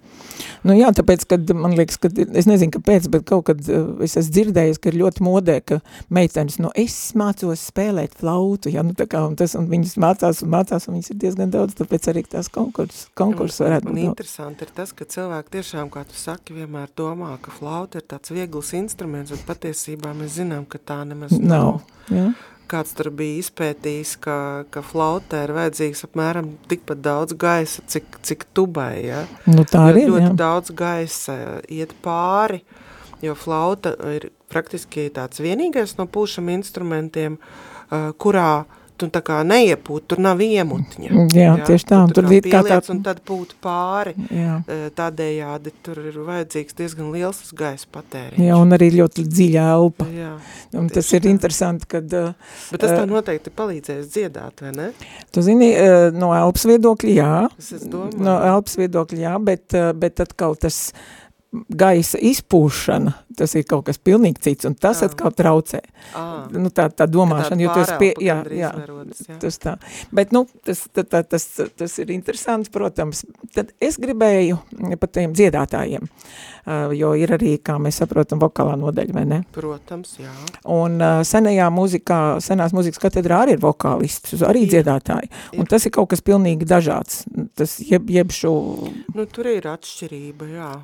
Nu jā, tāpēc, kad man liekas, ka es nezinu, kāpēc, bet kaut kad uh, es esmu dzirdējis, ka ir ļoti modē, ka meitenes, nu, es mācos spēlēt flautu, ja, nu, tā kā, un tas, un viņas mācās un mācās, un viņas ir diezgan daudz, tāpēc arī tās konkurss, konkurss varētu būt. Un interesanti ir tas, ka cilvēki tiešām, kā tu saki, vienmēr domā, ka flauta ir tāds viegls instruments, un patiesībā mēs zinām, ka tā nemaz nav. nav. Ja? Kāds tur bija izpētījis, ka, ka flautē ir vajadzīgs apmēram tikpat daudz gaisa, cik, cik tubai, ja? Nu tā arī, ļoti jā. daudz gaisa iet pāri, jo flauta ir praktiski tāds vienīgais no pūšam instrumentiem, kurā tu tā kā neiepūt, tur nav iemutņa. Jā, jā tieši tā. Tur, tur ir kā tā... Un tad pūt pāri. Jā. Tādējādi tur ir vajadzīgs diezgan liels gaisa patēriņš. Jā, un arī ļoti dziļa elpa. Jā. Un tas ir tā. interesanti, kad... Bet tas tā noteikti palīdzēs dziedāt, vai ne? Tu zini, no elpas viedokļa jā. Es domāju. No elpas viedokļa jā, bet, bet atkal tas gaisa izpūšana, tas ir kaut kas pilnīgi cits, un tas jā. atkal traucē. À. Nu, tā, tā domāšana, jo tas pie, jā, jā, verodas, jā, tas tā. Bet, nu, tas, tā, tā, tas, tas ir interesants, protams. Tad es gribēju par tiem dziedātājiem, jo ir arī, kā mēs saprotam, vokālā nodaļa, vai ne? Protams, jā. Un senajā mūzikā, senās mūzikas katedrā arī ir vokālists, arī ir. dziedātāji, un ir. tas ir kaut kas pilnīgi dažāds. Tas jeb, jeb šo... Nu, tur ir atšķirība, jā.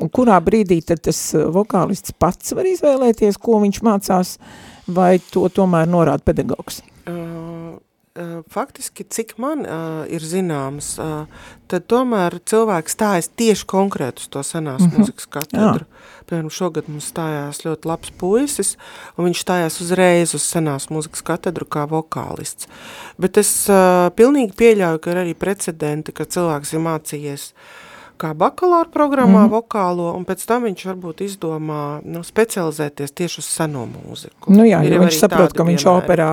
Un kurā brīdī tad tas uh, vokālists pats var izvēlēties, ko viņš mācās, vai to tomēr norāda pedagogs? Uh, uh, faktiski, cik man uh, ir zināms, uh, tad tomēr cilvēks stājas tieši konkrēt uz to senās mm -hmm. mūzikas katedru. Jā. Piemēram, šogad mums stājās ļoti labs puisis, un viņš stājās uzreiz uz senās mūzikas katedru kā vokālists. Bet es uh, pilnīgi pieļauju, ka ir arī precedenti, ka cilvēks ir mācījies uh, kā bakalaura programmā mm. vokālo, un pēc tam viņš varbūt izdomā nu, specializēties tieši uz seno mūziku. Nu jā, ir jo viņš saprot, ka viņš piemēri. operā,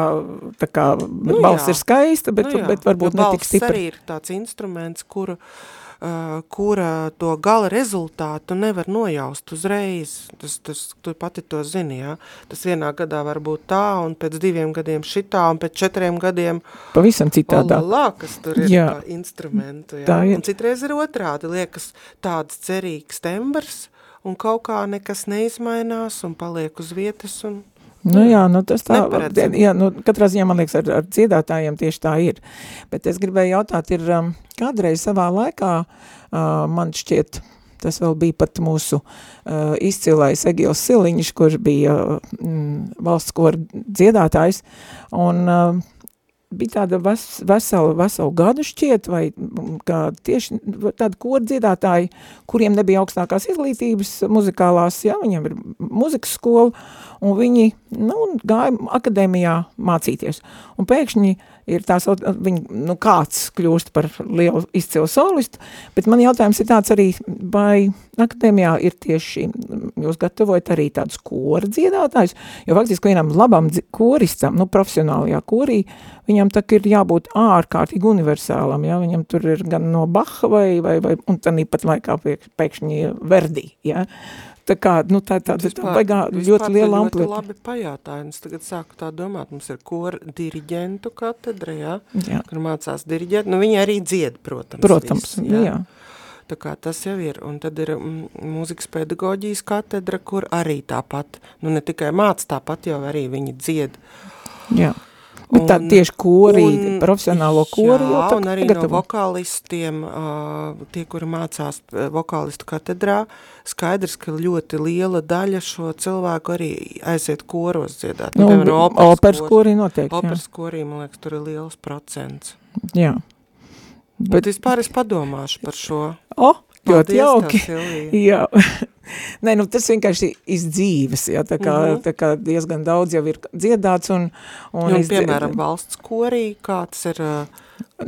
tā kā nu, balss ir skaista, bet, nu, jā, bet varbūt netik stipri. Balss arī ir tāds instruments, kuru Uh, kura to gala rezultātu nevar nojaust uzreiz. Tas, tas, tu pati to zini, ja? Tas vienā gadā var būt tā, un pēc diviem gadiem šitā, un pēc četriem gadiem pavisam citādā. Olā, kas tur ir jā. instrumentu, ja? Tā ir. Un citreiz ir otrādi, liekas tāds cerīgs tembrs, un kaut kā nekas neizmainās, un paliek uz vietas, un Nu jā, nu tas tā, Neparedzam. jā, nu katrā ziņā, man liekas, ar, ar dziedātājiem tieši tā ir. Bet es gribēju jautāt, ir um, kādreiz savā laikā, uh, man šķiet, tas vēl bija pat mūsu uh, izcilais Egils Siliņš, kurš bija mm, valsts kora dziedātājs, un uh, bija tāda ves, vesela, veselu gadu šķiet, vai kā tieši tādi kordziedātāji, kuriem nebija augstākās izglītības muzikālās, jā, viņiem ir muzikas skola, un viņi, nu, gāja akadēmijā mācīties. Un pēkšņi ir tās, viņi, nu, kāds kļūst par lielu izcilu solistu, bet man jautājums ir tāds arī, vai akadēmijā ir tieši, jūs gatavojat arī tādus kora dziedātājus, jo faktiski vienam labam koristam, nu, profesionālajā korī, viņam tak ir jābūt ārkārtīgi universālam, ja, viņam tur ir gan no Baha vai, vai, vai un tad pat laikā pēkšņi Verdi, ja, Tā kā, nu tā, tā, tā, tā baigā ļoti liela amplita. Ļoti labi es tagad sāku tā domāt, mums ir kor diriģentu katedra, jā, jā. kur mācās diriģēt, nu viņi arī dzied, protams. Protams, viss, jā. jā. Tā kā tas jau ir, un tad ir mm, mūzikas pedagoģijas katedra, kur arī tāpat, nu ne tikai māc, tāpat jau arī viņi dzied. Jā. Bet tā tieši kori, un, profesionālo kori jā, un arī gatavo. no vokālistiem, uh, tie, kuri mācās vokālistu katedrā, skaidrs, ka ļoti liela daļa šo cilvēku arī aiziet koros dziedāt. Nu, nu operas, operas kori noteikti, Operas kori, man liekas, tur ir liels procents. Jā. Bet, Bet vispār es padomāšu par šo. O, ļoti jauki. Jā. Nē, nu tas vienkārši izdzīves, jā, tā kā, mm -hmm. tā kā diezgan daudz jau ir dziedāts un... un, un piemēram, valsts korī, kāds ir...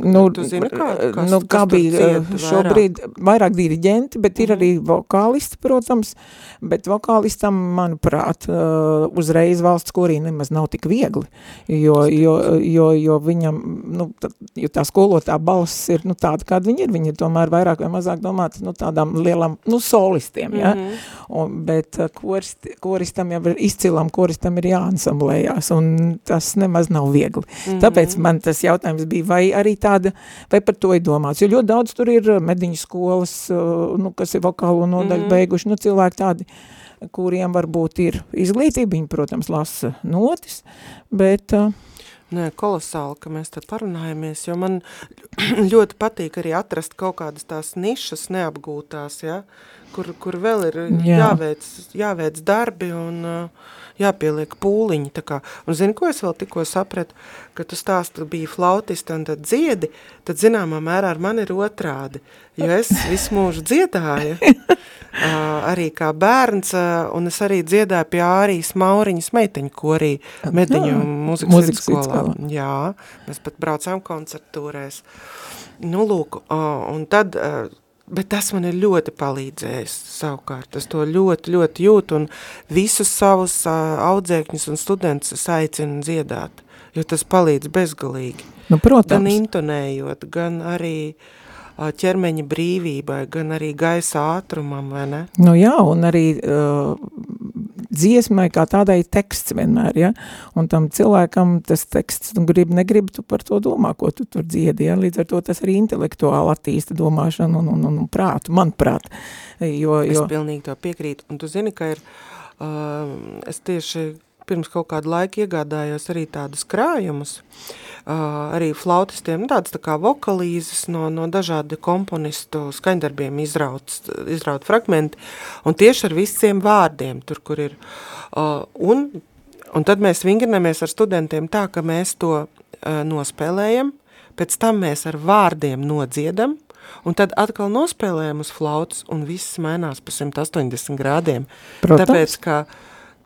Nu, tu zini, kā, kas, nu, kas bija šobrīd vairāk, vairāk diriģenti, bet ir mm. arī vokālisti, protams, bet vokālistam, manuprāt, uzreiz valsts korī nemaz nav tik viegli, jo, jo, jo, jo viņam, nu, tā, jo tā skolotā balss ir, nu, tāda, kāda viņa ir, viņa ir tomēr vairāk vai mazāk domāta, nu, tādām lielām, nu, solistiem, ja, mm -hmm. un, bet korist, koristam jau ir izcilam, koristam ir jāansamblējās, un tas nemaz nav viegli. Mm -hmm. Tāpēc man tas jautājums bija, vai arī tāda, vai par to ir domāts, jo ļoti daudz tur ir uh, mediņu skolas, uh, nu, kas ir vokālo nodaļu mm. beiguši, nu, cilvēki tādi, kuriem varbūt ir izglītība, viņi, protams, lasa notis, bet... Uh, Nē, kolosāli, ka mēs te parunājamies, jo man ļoti patīk arī atrast kaut kādas tās nišas neapgūtās, ja, kur, kur vēl ir Jā. jāveic, jāveic darbi un uh, jāpieliek pūliņi. Tā kā. Un zini, ko es vēl tikko sapratu? Ka tu stāsti bija flautista un tad dziedi, tad zināmā mērā ar mani ir otrādi. Jo es visu mūžu dziedāju, uh, arī kā bērns, uh, un es arī dziedāju pie Ārijas Mauriņas meiteņu korī, mediņu mūzikas, mūzikas vidusskolā. Jā, mēs pat braucām koncertūrēs. Nu, lūk, uh, un tad Bet tas man ir ļoti palīdzējis savukārt. Es to ļoti, ļoti jūtu un visus savus audzēkņus un studentus es aicinu dziedāt, jo tas palīdz bezgalīgi. Nu, protams. Gan intonējot, gan arī ķermeņa brīvībai, gan arī gaisa ātrumam, vai ne? Nu jā, un arī uh, dziesmai kā tādai teksts vienmēr, ja, un tam cilvēkam tas teksts, tu grib, negrib, tu par to domā, ko tu tur dziedi, ja, līdz ar to tas arī intelektuāli attīsta domāšanu un, un, un, un prātu, manuprāt, jo, jo... Es pilnīgi to piekrītu, un tu zini, ka ir, uh, es tieši pirms kaut kādu laiku iegādājos arī tādus krājumus, uh, arī flautistiem, nu, tādas tā kā vokalīzes no, no dažādu komponistu skaņdarbiem izraut, izraut fragmenti, un tieši ar visiem vārdiem, tur, kur ir, uh, un, un tad mēs vingrinamies ar studentiem tā, ka mēs to uh, nospēlējam, pēc tam mēs ar vārdiem nodziedam, un tad atkal nospēlējam uz flautas, un viss mainās pa 180 grādiem. Protams. Tāpēc, ka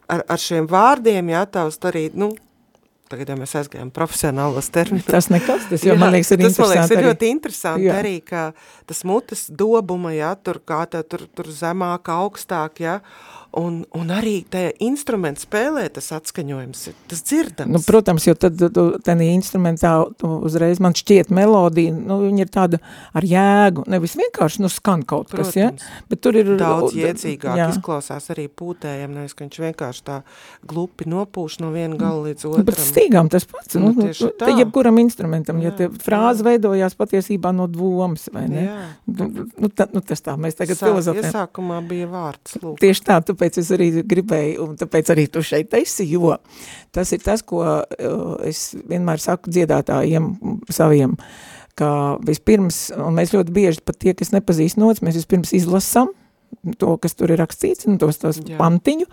ar, ar šiem vārdiem, jā, tavs arī, nu, tagad jau mēs aizgājām profesionālos terminus. Tas nekas, tas jau jā, man liekas ir. Tas man liekas ir ļoti interesanti jā. arī, ka tas mutes dobuma, jā, tur kā tā, tur, tur zemāk, augstāk, jā, Un, un arī tajā instrumentu spēlē tas atskaņojums, tas dzirdams. Nu, protams, jo tad tenī instrumentā uzreiz man šķiet melodija, nu, viņa ir tāda ar jēgu, nevis vienkārši, nu, skan kaut protams. kas, ja? Bet tur ir... Daudz iecīgāk jā. izklausās arī pūtējiem, nevis, ka viņš vienkārši tā glupi nopūš no viena gala līdz otram. Bet stīgām tas pats, nu, nu tieši tā. jebkuram instrumentam, jā, ja te frāze jā. veidojās patiesībā no dvomas, vai ne? Jā. Nu, nu, tā, nu, tas tā, mēs tagad Sāk, filozofējam. Iesākumā bija vārds, lūk. Tieši tā, tu tāpēc es arī gribēju, un tāpēc arī tu šeit esi, jo tas ir tas, ko uh, es vienmēr saku dziedātājiem saviem, ka vispirms, un mēs ļoti bieži pat tie, kas nepazīst nots, mēs vispirms izlasam, to, kas tur ir rakstīts, un tos, tos Jā. pantiņu,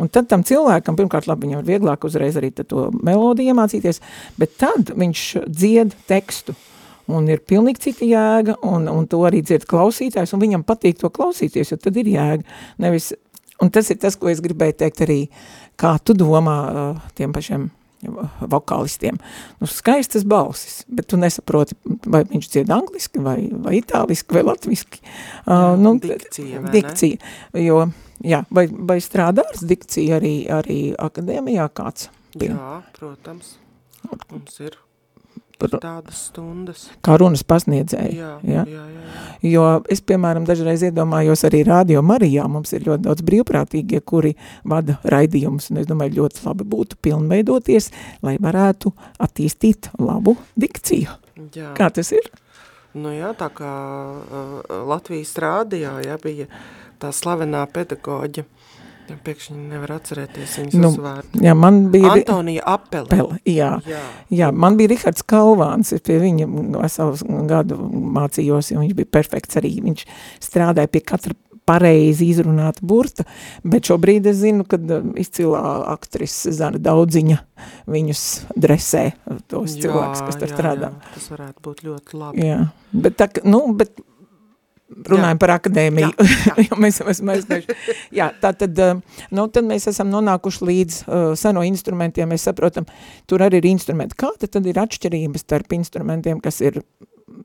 un tad tam cilvēkam, pirmkārt, labi, viņam ir vieglāk uzreiz arī to melodiju iemācīties, bet tad viņš dzied tekstu, un ir pilnīgi cita jēga, un, un to arī dzird klausītājs, un viņam patīk to klausīties, jo tad ir jēga, nevis Un tas ir tas, ko es gribēju teikt arī, kā tu domā uh, tiem pašiem vokālistiem. Nu, skaistas balsis, bet tu nesaproti, vai viņš dzied angliski, vai, vai itāliski, vai latviski. Uh, nu, dikcija, vai dikcija, ne? Jo, jā, vai, vai strādā ar dikciju arī, arī akadēmijā kāds? Pie? Jā, protams, mums ir tādas stundas. Kā runas pasniedzēji. Jā, ja? jā, jā, jā. Jo es, piemēram, dažreiz iedomājos arī Radio Marijā, mums ir ļoti daudz brīvprātīgie, kuri vada raidījumus, un es domāju, ļoti labi būtu pilnveidoties, lai varētu attīstīt labu dikciju. Jā. Kā tas ir? Nu jā, tā kā uh, Latvijas rādījā, jā, bija tā slavenā pedagoģa, Ja pēkšņi nevar atcerēties viņas Nu, uzvārdu. Jā, man bija... Antonija Apele. Pele, jā. Jā. Jā, man bija Rihards Kalvāns, es pie viņa veselu gadu mācījos, jo viņš bija perfekts arī, viņš strādāja pie katra pareizi izrunāta burta, bet šobrīd es zinu, ka izcilā aktrise Zana Daudziņa viņus dresē, tos cilvēkus, kas tur jā, strādā. Jā, tas varētu būt ļoti labi. Jā, bet tā, nu, bet runājam Jā. par akadēmiju, Jā, jā. jo mēs esam aizgājuši. Jā, tā tad, eh, nu, tad mēs esam nonākuši līdz uh, seno instrumentiem, mēs saprotam, tur arī ir instrumenti. Kā tad, tad ir atšķirības starp instrumentiem, kas ir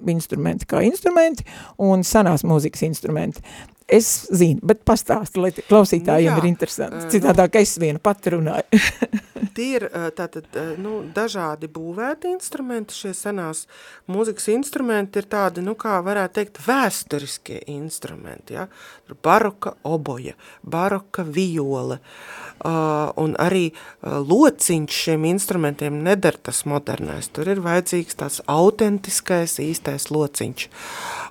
instrumenti kā instrumenti un senās mūzikas instrumenti? Es zinu, bet pastāsti, lai klausītājiem Nu, jā. ir interesanti. Eh, Citādāk es vienu pati runāju. Tie ir tātad, nu, dažādi būvēti instrumenti, šie senās mūzikas instrumenti ir tādi, nu, kā varētu teikt, vēsturiskie instrumenti, ja? Baroka oboja, baroka viole, uh, un arī uh, lociņš šiem instrumentiem nedara tas modernais, tur ir vajadzīgs tāds autentiskais īstais lociņš,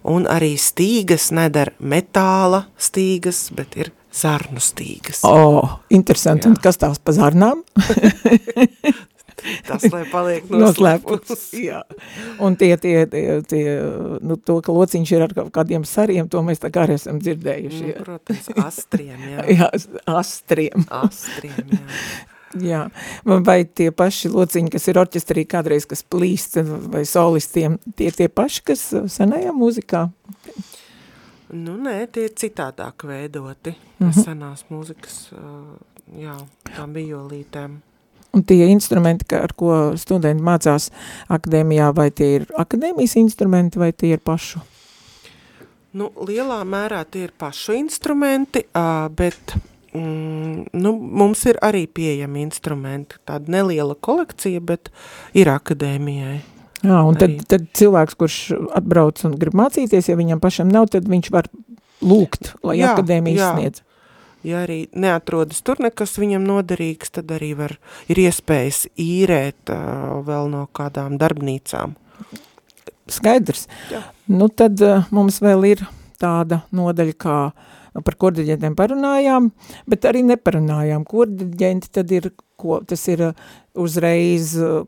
un arī stīgas nedara metāla stīgas, bet ir zarnu stīgas. O, oh, interesanti, Jā. un kas tās pa zarnām? Tas, lai paliek Noslēpums. Jā. Un tie, tie, tie, tie, nu, to, ka lociņš ir ar kaut kādiem sariem, to mēs tā kā arī esam dzirdējuši. Nu, Jā, protams, astriem, jā. jā astriem. Astriem, jā. Jā. Vai tie paši lociņi, kas ir orķestrī kādreiz, kas plīst, vai solistiem, tie tie paši, kas senajā mūzikā? Nu, nē, tie ir citādāk veidoti, mm. -hmm. senās mūzikas, jā, tām bijolītēm. Un tie instrumenti, ar ko studenti mācās akadēmijā, vai tie ir akadēmijas instrumenti, vai tie ir pašu? Nu, lielā mērā tie ir pašu instrumenti, bet mm, nu, mums ir arī pieejami instrumenti. Tāda neliela kolekcija, bet ir akadēmijai. Jā, un tad, tad cilvēks, kurš atbrauc un grib mācīties, ja viņam pašam nav, tad viņš var lūgt, lai Jā, akadēmija jā. izsniedz. Ja arī neatrodas tur nekas viņam noderīgs, tad arī var, ir iespējas īrēt uh, vēl no kādām darbnīcām. Skaidrs. Jā. Nu, tad uh, mums vēl ir tāda nodaļa, kā nu, par kordiģentiem parunājām, bet arī neparunājām. Kordiģenti tad ir, ko, tas ir uh, uzreiz, uh,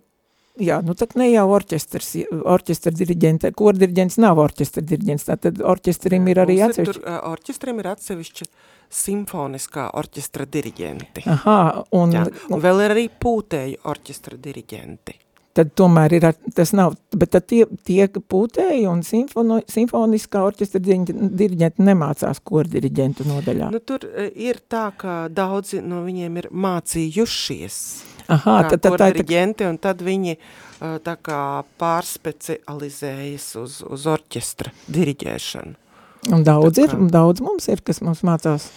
jā, nu tak ne jau orķestrs, orķestra diriģente, kordiriģents nav orķestra diriģents, tātad orķestrim ir arī atsevišķi. tur, uh, orķestrim ir atsevišķi simfoniskā orķestra diriģenti. Aha, un, Jā, un vēl ir arī pūtēju orķestra diriģenti. tad tomēr ir, tas nav, bet tad tie, tie pūtēji un simfono, simfoniskā orķestra diriģenti, diriģenti nemācās kordiriģentu nodaļā. Nu, tur uh, ir tā, ka daudzi no viņiem ir mācījušies. Aha, tad, tad, tā ir tā, kordiriģenti, un tad viņi uh, tā kā pārspecializējas uz, uz orķestra diriģēšanu. Un daudz ir, kā- daudz mums ir, kas mums mācās.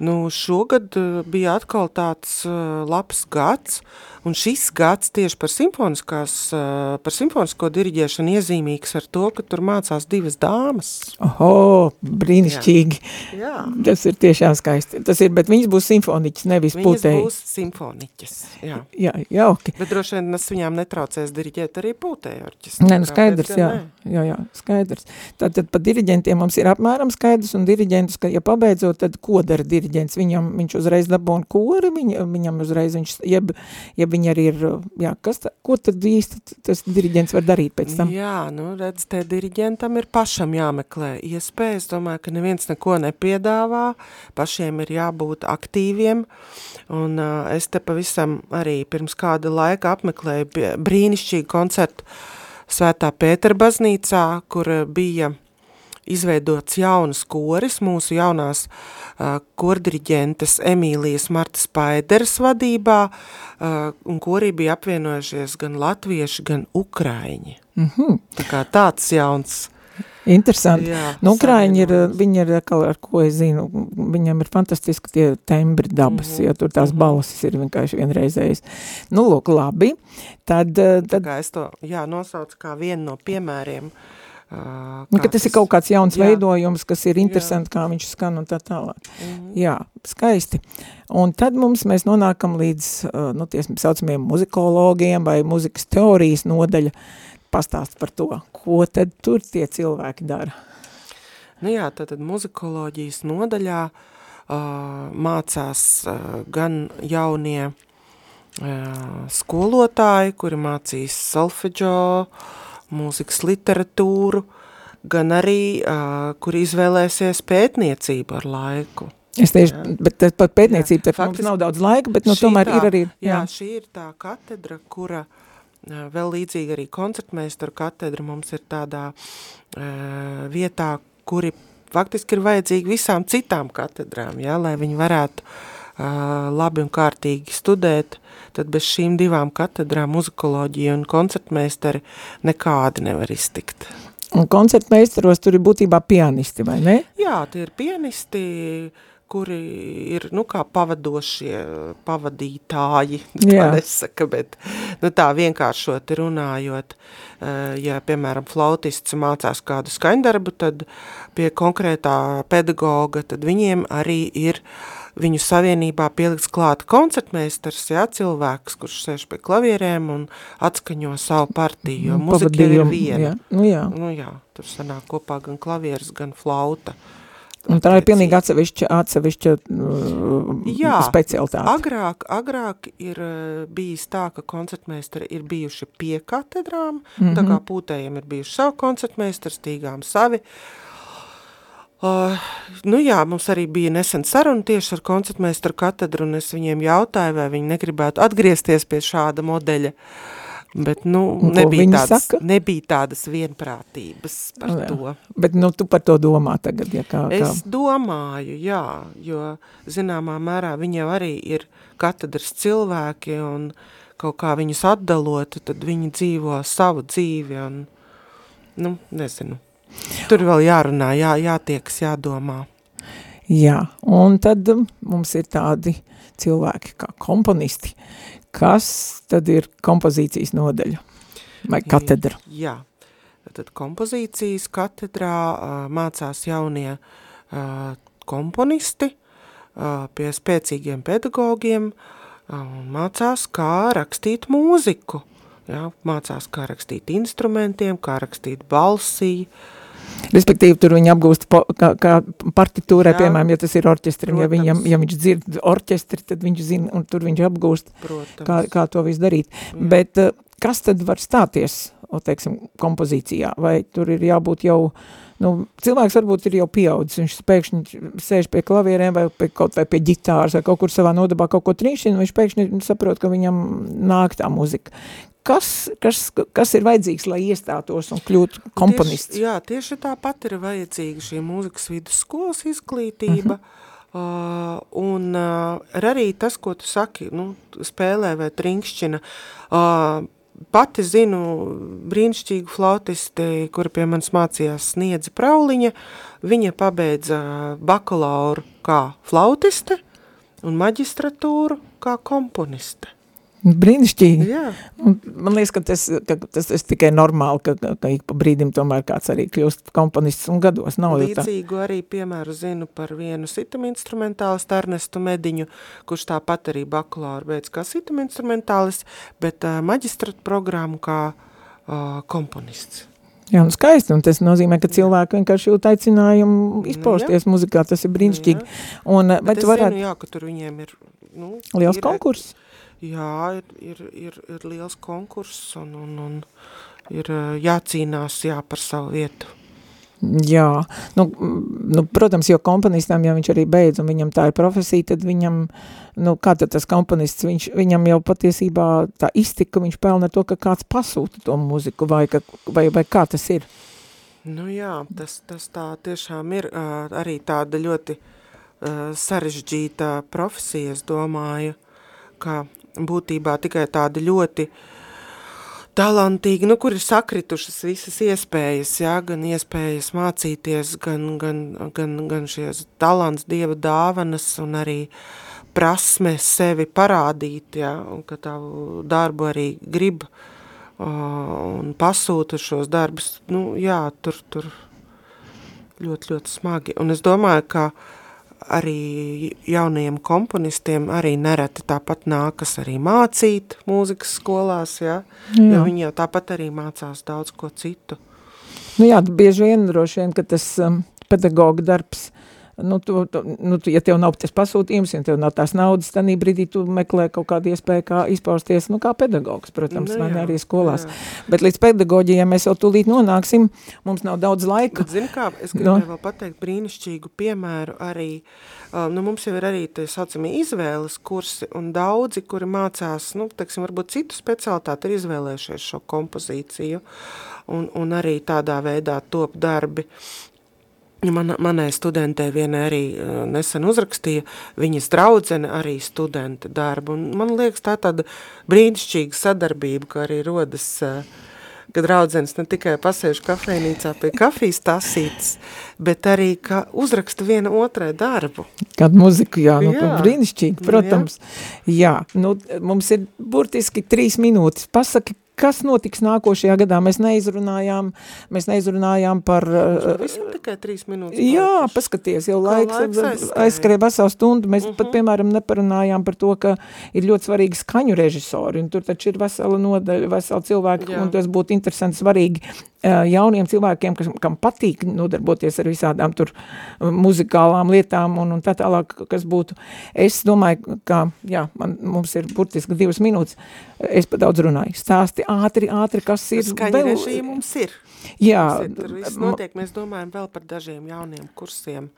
Nu, šogad uh, bija atkal tāds uh, labs gads, un šis gads tieši par, simfoniskās, uh, par simfonisko diriģēšanu iezīmīgs ar to, ka tur mācās divas dāmas. Oho, brīnišķīgi. Jā, Tas ir tiešām skaisti. Tas ir, bet viņas būs simfoniķis, nevis viņas pūtēji. būs simfoniķes. Jā. Jā, jauki. Bet droši vien tas viņām netraucēs diriģēt arī pūtēju orķestri. Nē, nu skaidrs, jā, ne? jā, jā, skaidrs. Tātad par diriģentiem mums ir apmēram skaidrs, un diriģentus, ka, ja pabeidzot, tad ko dara diriģents? Viņam, viņš uzreiz dabūna kori, viņa, viņam uzreiz viņš, jeb, jeb viņi arī ir, jā, kas tā, ko tad īsti tas diriģents var darīt pēc tam? Jā, nu, redz, te diriģentam ir pašam jāmeklē iespēja. Es domāju, ka neviens neko nepiedāvā, pašiem ir jābūt aktīviem. Un uh, es te pavisam arī pirms kāda laika apmeklēju brīnišķīgu koncertu Svētā Pētera baznīcā, kur bija izveidots jaunas koris, mūsu jaunās uh, kordiriģentes Emīlijas Martas Paideras vadībā, uh, un korī bija apvienojušies gan latvieši, gan ukraiņi. Mhm, Tā kā tāds jauns. interesanti. Jā, Nu, Ukraiņi ir, viņi ir, ar ko es zinu, viņam ir fantastiski tie tembri dabas, mm -hmm. ja tur tās mhm. balsis ir vienkārši vienreizējas. Nu, lūk, labi, tad, eh, Tā tad kā es to jā, nosaucu kā vienu no piemēriem. Uh, nu, ka tas ir kaut kāds jauns jā. veidojums, kas ir interesanti, kā viņš skan un tā tālāk. Mhm. Jā, skaisti. Un tad mums mēs nonākam līdz, uh, nu, tie saucamiem muzikologiem vai muzikas teorijas nodaļa. pastāst par to, ko tad tur tie cilvēki dara? Nu jā, tad, tad muzikoloģijas nodaļā uh, mācās uh, gan jaunie uh, skolotāji, kuri mācīs solfeģo, mūzikas literatūru, gan arī, kuri izvēlēsies pētniecību ar laiku. Es tieši, jā. bet par pētniecību tad mums nav daudz laika, bet nu, tomēr tā, ir arī... Jā. jā, šī ir tā katedra, kura vēl līdzīgi arī koncertmeistaru katedra mums ir tādā uh, vietā, kuri faktiski ir vajadzīgi visām citām katedrām, ja, lai viņi varētu uh, labi un kārtīgi studēt, tad bez šīm divām katedrām muzikoloģija un koncertmeistari nekādi nevar iztikt. Un koncertmeistaros tur ir būtībā pianisti, vai ne? Jā, tie ir pianisti, uh, kuri ir, nu, kā pavadošie pavadītāji, kā nesaka, bet, nu, tā vienkāršot runājot, ja, piemēram, flautists mācās kādu skaņdarbu, tad pie konkrētā pedagoga, tad viņiem arī ir viņu savienībā pielikts klāt koncertmeistars, jā, cilvēks, kurš sēž pie klavierēm un atskaņo savu partiju, jo muzika ir viena. Jā. Nu, jā. Nu, jā, tur sanāk kopā gan klavieres, gan flauta. Un tā ir pilnīgi atsevišķa, atsevišķa uh, Jā, specialitāte. Agrāk, agrāk ir uh, bijis tā, ka koncertmeistari ir bijuši pie katedrām, mm -hmm. tā kā mhm. pūtējiem ir bijuši savu koncertmeistars, tīgām savi. Uh, nu jā, mums arī bija nesen saruna tieši ar koncertmeistaru katedru, un es viņiem jautāju, vai viņi negribētu atgriezties pie šāda modeļa. Uh, Bet, nu, nebija tādas, saka? nebija tādas vienprātības par jā. to. Bet, nu, tu par to domā tagad, ja kā, kā? Es domāju, jā, jo zināmā mērā viņi jau arī ir katedras cilvēki un kaut kā viņus atdalot, tad viņi dzīvo savu dzīvi un, nu, nezinu. Tur vēl jārunā, jā, jātieks, jādomā. Jā, un tad mums ir tādi cilvēki kā komponisti, Kas tad ir kompozīcijas nodaļa vai katedra? Jā, tad kompozīcijas katedrā mācās jaunie komponisti pie spēcīgiem pedagogiem un mācās, kā rakstīt mūziku. Jā, mācās, kā rakstīt instrumentiem, kā rakstīt balsī, uh, Respektīvi, tur viņi apgūst po, kā, kā partitūrai, Jā, piemēram, ja tas ir orķestrim, ja, viņam, ja viņš dzird orķestri, tad viņš zina, un tur viņš apgūst, protams. kā, kā to visu darīt. Jā. Bet eh, kas tad var stāties, o, teiksim, kompozīcijā? Vai tur ir jābūt jau, nu, cilvēks varbūt ir jau pieaudzis, viņš pēkšņi sēž pie klavierēm vai pie, kaut vai pie ģitāras vai kaut kur savā nodabā kaut ko trīšina, viņš pēkšņi saprot, ka viņam nāk tā muzika kas, kas, kas ir vajadzīgs, lai iestātos un kļūtu komponists? Tieši, jā, tieši tāpat ir vajadzīga šī mūzikas vidusskolas izglītība, uh -huh. Uh, un uh, arī tas, ko tu saki, nu, spēlē vai trinkšķina, uh, pati zinu brīnišķīgu flautisti, kura pie manis mācījās sniedza Prauliņa, viņa pabeidza bakalauru kā flautiste un maģistratūru kā komponiste. Brīnišķīgi. Jā. Un man liekas, ka tas, ka tas ir tikai normāli, ka, ka, ka ik pa brīdim tomēr kāds arī kļūst komponists un gados. Nav Līdzīgu arī piemēru zinu par vienu sitam instrumentālistu Ernestu Mediņu, kurš tāpat arī bakulāru beidz kā sitam instrumentālists, bet uh, maģistrat programmu kā uh, komponists. Jā, un skaisti, un tas nozīmē, ka cilvēki vienkārši jūt aicinājumu izpausties nu, muzikā, tas ir brīnišķīgi. Un, bet, bet es varētu... zinu, jā, ka tur viņiem ir, nu, liels ir, konkurss. Jā, ir, ir, ir, ir liels konkurss un, un, un ir jācīnās jā, par savu vietu. Jā, nu, nu, protams, jo komponistam, ja viņš arī beidz un viņam tā ir profesija, tad viņam, nu, kā tad tas komponists, viņš, viņam jau patiesībā tā iztika, viņš pelna to, ka kāds pasūta to muziku, vai, ka, vai, vai kā tas ir? Nu jā, tas, tas tā tiešām ir arī tāda ļoti uh, sarežģīta profesija, es domāju, ka būtībā tikai tādi ļoti talantīgi, nu, kur ir sakritušas visas iespējas, jā, gan iespējas mācīties, gan, gan, gan, gan šies talants, dieva dāvanas un arī prasme sevi parādīt, jā, un ka tavu darbu arī grib uh, un pasūta šos darbus, nu, jā, tur, tur ļoti, ļoti smagi. Un es domāju, ka arī jaunajiem komponistiem arī nereti tāpat nākas arī mācīt mūzikas skolās, ja? jā. jo viņi jau tāpat arī mācās daudz ko citu. Nu jā, bieži vien droši vien, ka tas um, pedagoga darbs nu, tu, tu, nu, tu, ja tev nav tas pasūtījums, ja tev nav tās naudas, tad brīdī tu meklē kaut kādu iespēju, kā izpausties, nu, kā pedagogs, protams, nu, jā, arī skolās. Jā. Bet līdz pedagoģijai mēs jau tūlīt nonāksim, mums nav daudz laika. Bet, zini kā, es gribēju no. vēl pateikt brīnišķīgu piemēru arī, nu, mums jau ir arī tie saucamie izvēles kursi, un daudzi, kuri mācās, nu, teiksim, varbūt citu specialitāti ir izvēlējušies šo kompozīciju, un, un arī tādā veidā top darbi. Man, manai studentei vienai arī uh, nesen uzrakstīja viņas draudzene arī studenta darbu. Un man liekas, tā tāda brīnišķīga sadarbība, ka arī rodas, uh, ka draudzenes ne tikai pasēž kafejnīcā pie kafijas tasītes, bet arī, ka uzraksta viena otrai darbu. Kādu muziku, jā, nu, jā. brīnišķīgi, protams. Nu, jā. jā, nu, mums ir burtiski trīs minūtes. Pasaki, kas notiks nākošajā gadā. Mēs neizrunājām, mēs neizrunājām par... Visam tikai trīs minūtes. Jā, pārtiši. paskaties, jau laiks, laiks aizskrēja veselu stundu. Mēs uh -huh. pat, mhm. piemēram, neparunājām par to, ka ir ļoti svarīgi skaņu režisori, un tur taču ir vesela nodaļa, vesela cilvēki, Jā. un tas būtu interesanti, svarīgi jauniem cilvēkiem, kas, kam patīk nodarboties ar visādām tur muzikālām lietām un, un tā tālāk, kas būtu. Es domāju, ka, jā, man, mums ir burtiski divas minūtes, es pa daudz runāju. Stāsti ātri, ātri, kas ir. Skaņa vēl... režīja mums ir. Jā. Mums ir, notiek, mēs domājam vēl par dažiem jauniem kursiem.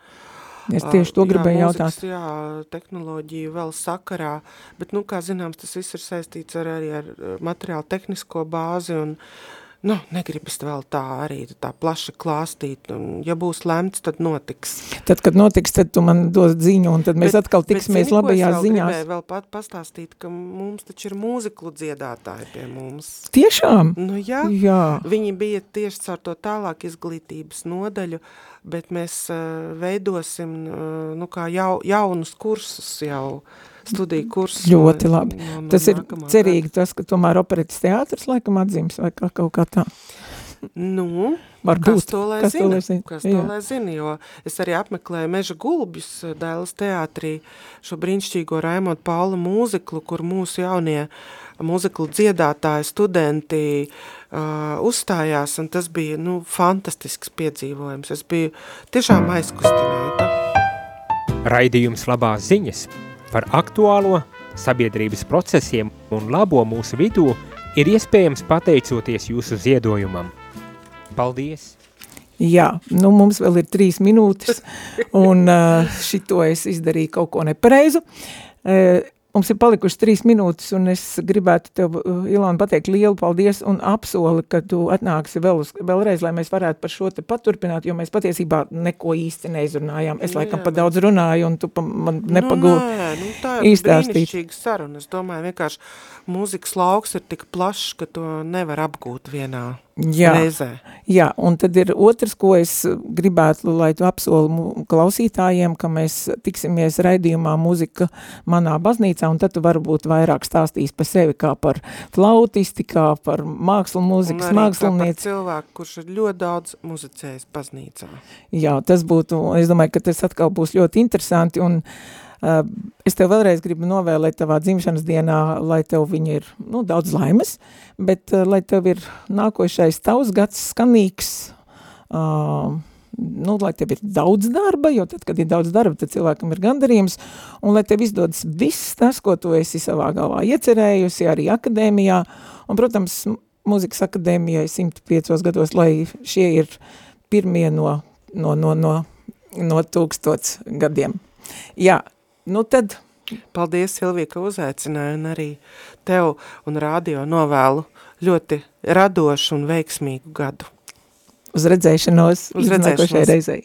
Es tieši to gribēju jā, mūzikas, jautāt. Jā, tehnoloģiju vēl sakarā, bet, nu, kā zināms, tas viss ir saistīts ar, arī ar materiālu tehnisko bāzi un uh, nu, negribas vēl tā arī tā plaši klāstīt, un ja būs lemts, tad notiks. Tad, kad notiks, tad tu man dos ziņu, un tad mēs bet, atkal tiksimies bet, labajās ziņās. Bet vēl pat pastāstīt, ka mums taču ir mūziklu dziedātāji pie mums. Tiešām? Nu jā, jā. viņi bija tieši caur to tālāk izglītības nodaļu, bet mēs uh, veidosim, uh, nu kā jau, jaunus kursus jau, studiju kursus. Ļoti labi. No, no tas ir cerīgi tas, ka tomēr operetas teātris laikam atzīmes vai kā kaut kā tā. Nu, Varbūt. kas to lai kas zina, to lai zina, kas to lai zina, jo es arī apmeklēju Meža gulbjus eh, Dailas teātrī šo brīnišķīgo Raimond Paula mūziklu, kur mūsu jaunie mūziklu dziedātāji, studenti uh, uzstājās, un tas bija, nu, fantastisks piedzīvojums. Es biju tiešām aizkustināta. Raidījums labās ziņas – par aktuālo sabiedrības procesiem un labo mūsu vidū ir iespējams pateicoties jūsu ziedojumam. Paldies! Jā, nu mums vēl ir trīs minūtes, un šito es izdarīju kaut ko nepareizu. Mums ir palikušas trīs minūtes, un es gribētu tev, uh, Ilona, pateikt lielu paldies un apsoli, ka tu atnāksi vēl uz, vēlreiz, lai mēs varētu par šo te paturpināt, jo mēs patiesībā neko īsti neizrunājām. Es nu, laikam jā, pa daudz runāju, un tu pa man nepagūli nu, nē, nu, tā ir brīnišķīga saruna. Es domāju, vienkārši mūzikas lauks ir tik plašs, ka to nevar apgūt vienā Jā, reizē. jā, un tad ir otrs, ko es gribētu, lai tu apsoli klausītājiem, ka mēs tiksimies raidījumā muzika manā baznīcā, un tad tu varbūt vairāk stāstīs par sevi kā par flautisti, kā par mākslu mūzikas mākslinieci. Cilvēku, kurš ir ļoti daudz muzicējis baznīcā. Jā, tas būtu, es domāju, ka tas atkal būs ļoti interesanti, un uh, Es tev vēlreiz gribu novēlēt tavā dzimšanas dienā, lai tev viņi ir nu, daudz laimes, bet lai tev ir nākošais tavs gads skanīgs, uh, nu, lai tev ir daudz darba, jo tad, kad ir daudz darba, tad cilvēkam ir gandarījums, un lai tev izdodas viss tas, ko tu esi savā galvā iecerējusi, arī akadēmijā, un, protams, muzikas akadēmijai 105 gados, lai šie ir pirmie no, no, no, no, no tūkstots gadiem. Jā, Nu tad... Paldies, Silvija, ka uzaicināja un arī tev un radio novēlu ļoti radošu un veiksmīgu gadu. Uz redzēšanos, Uz redzēšanos. reizei.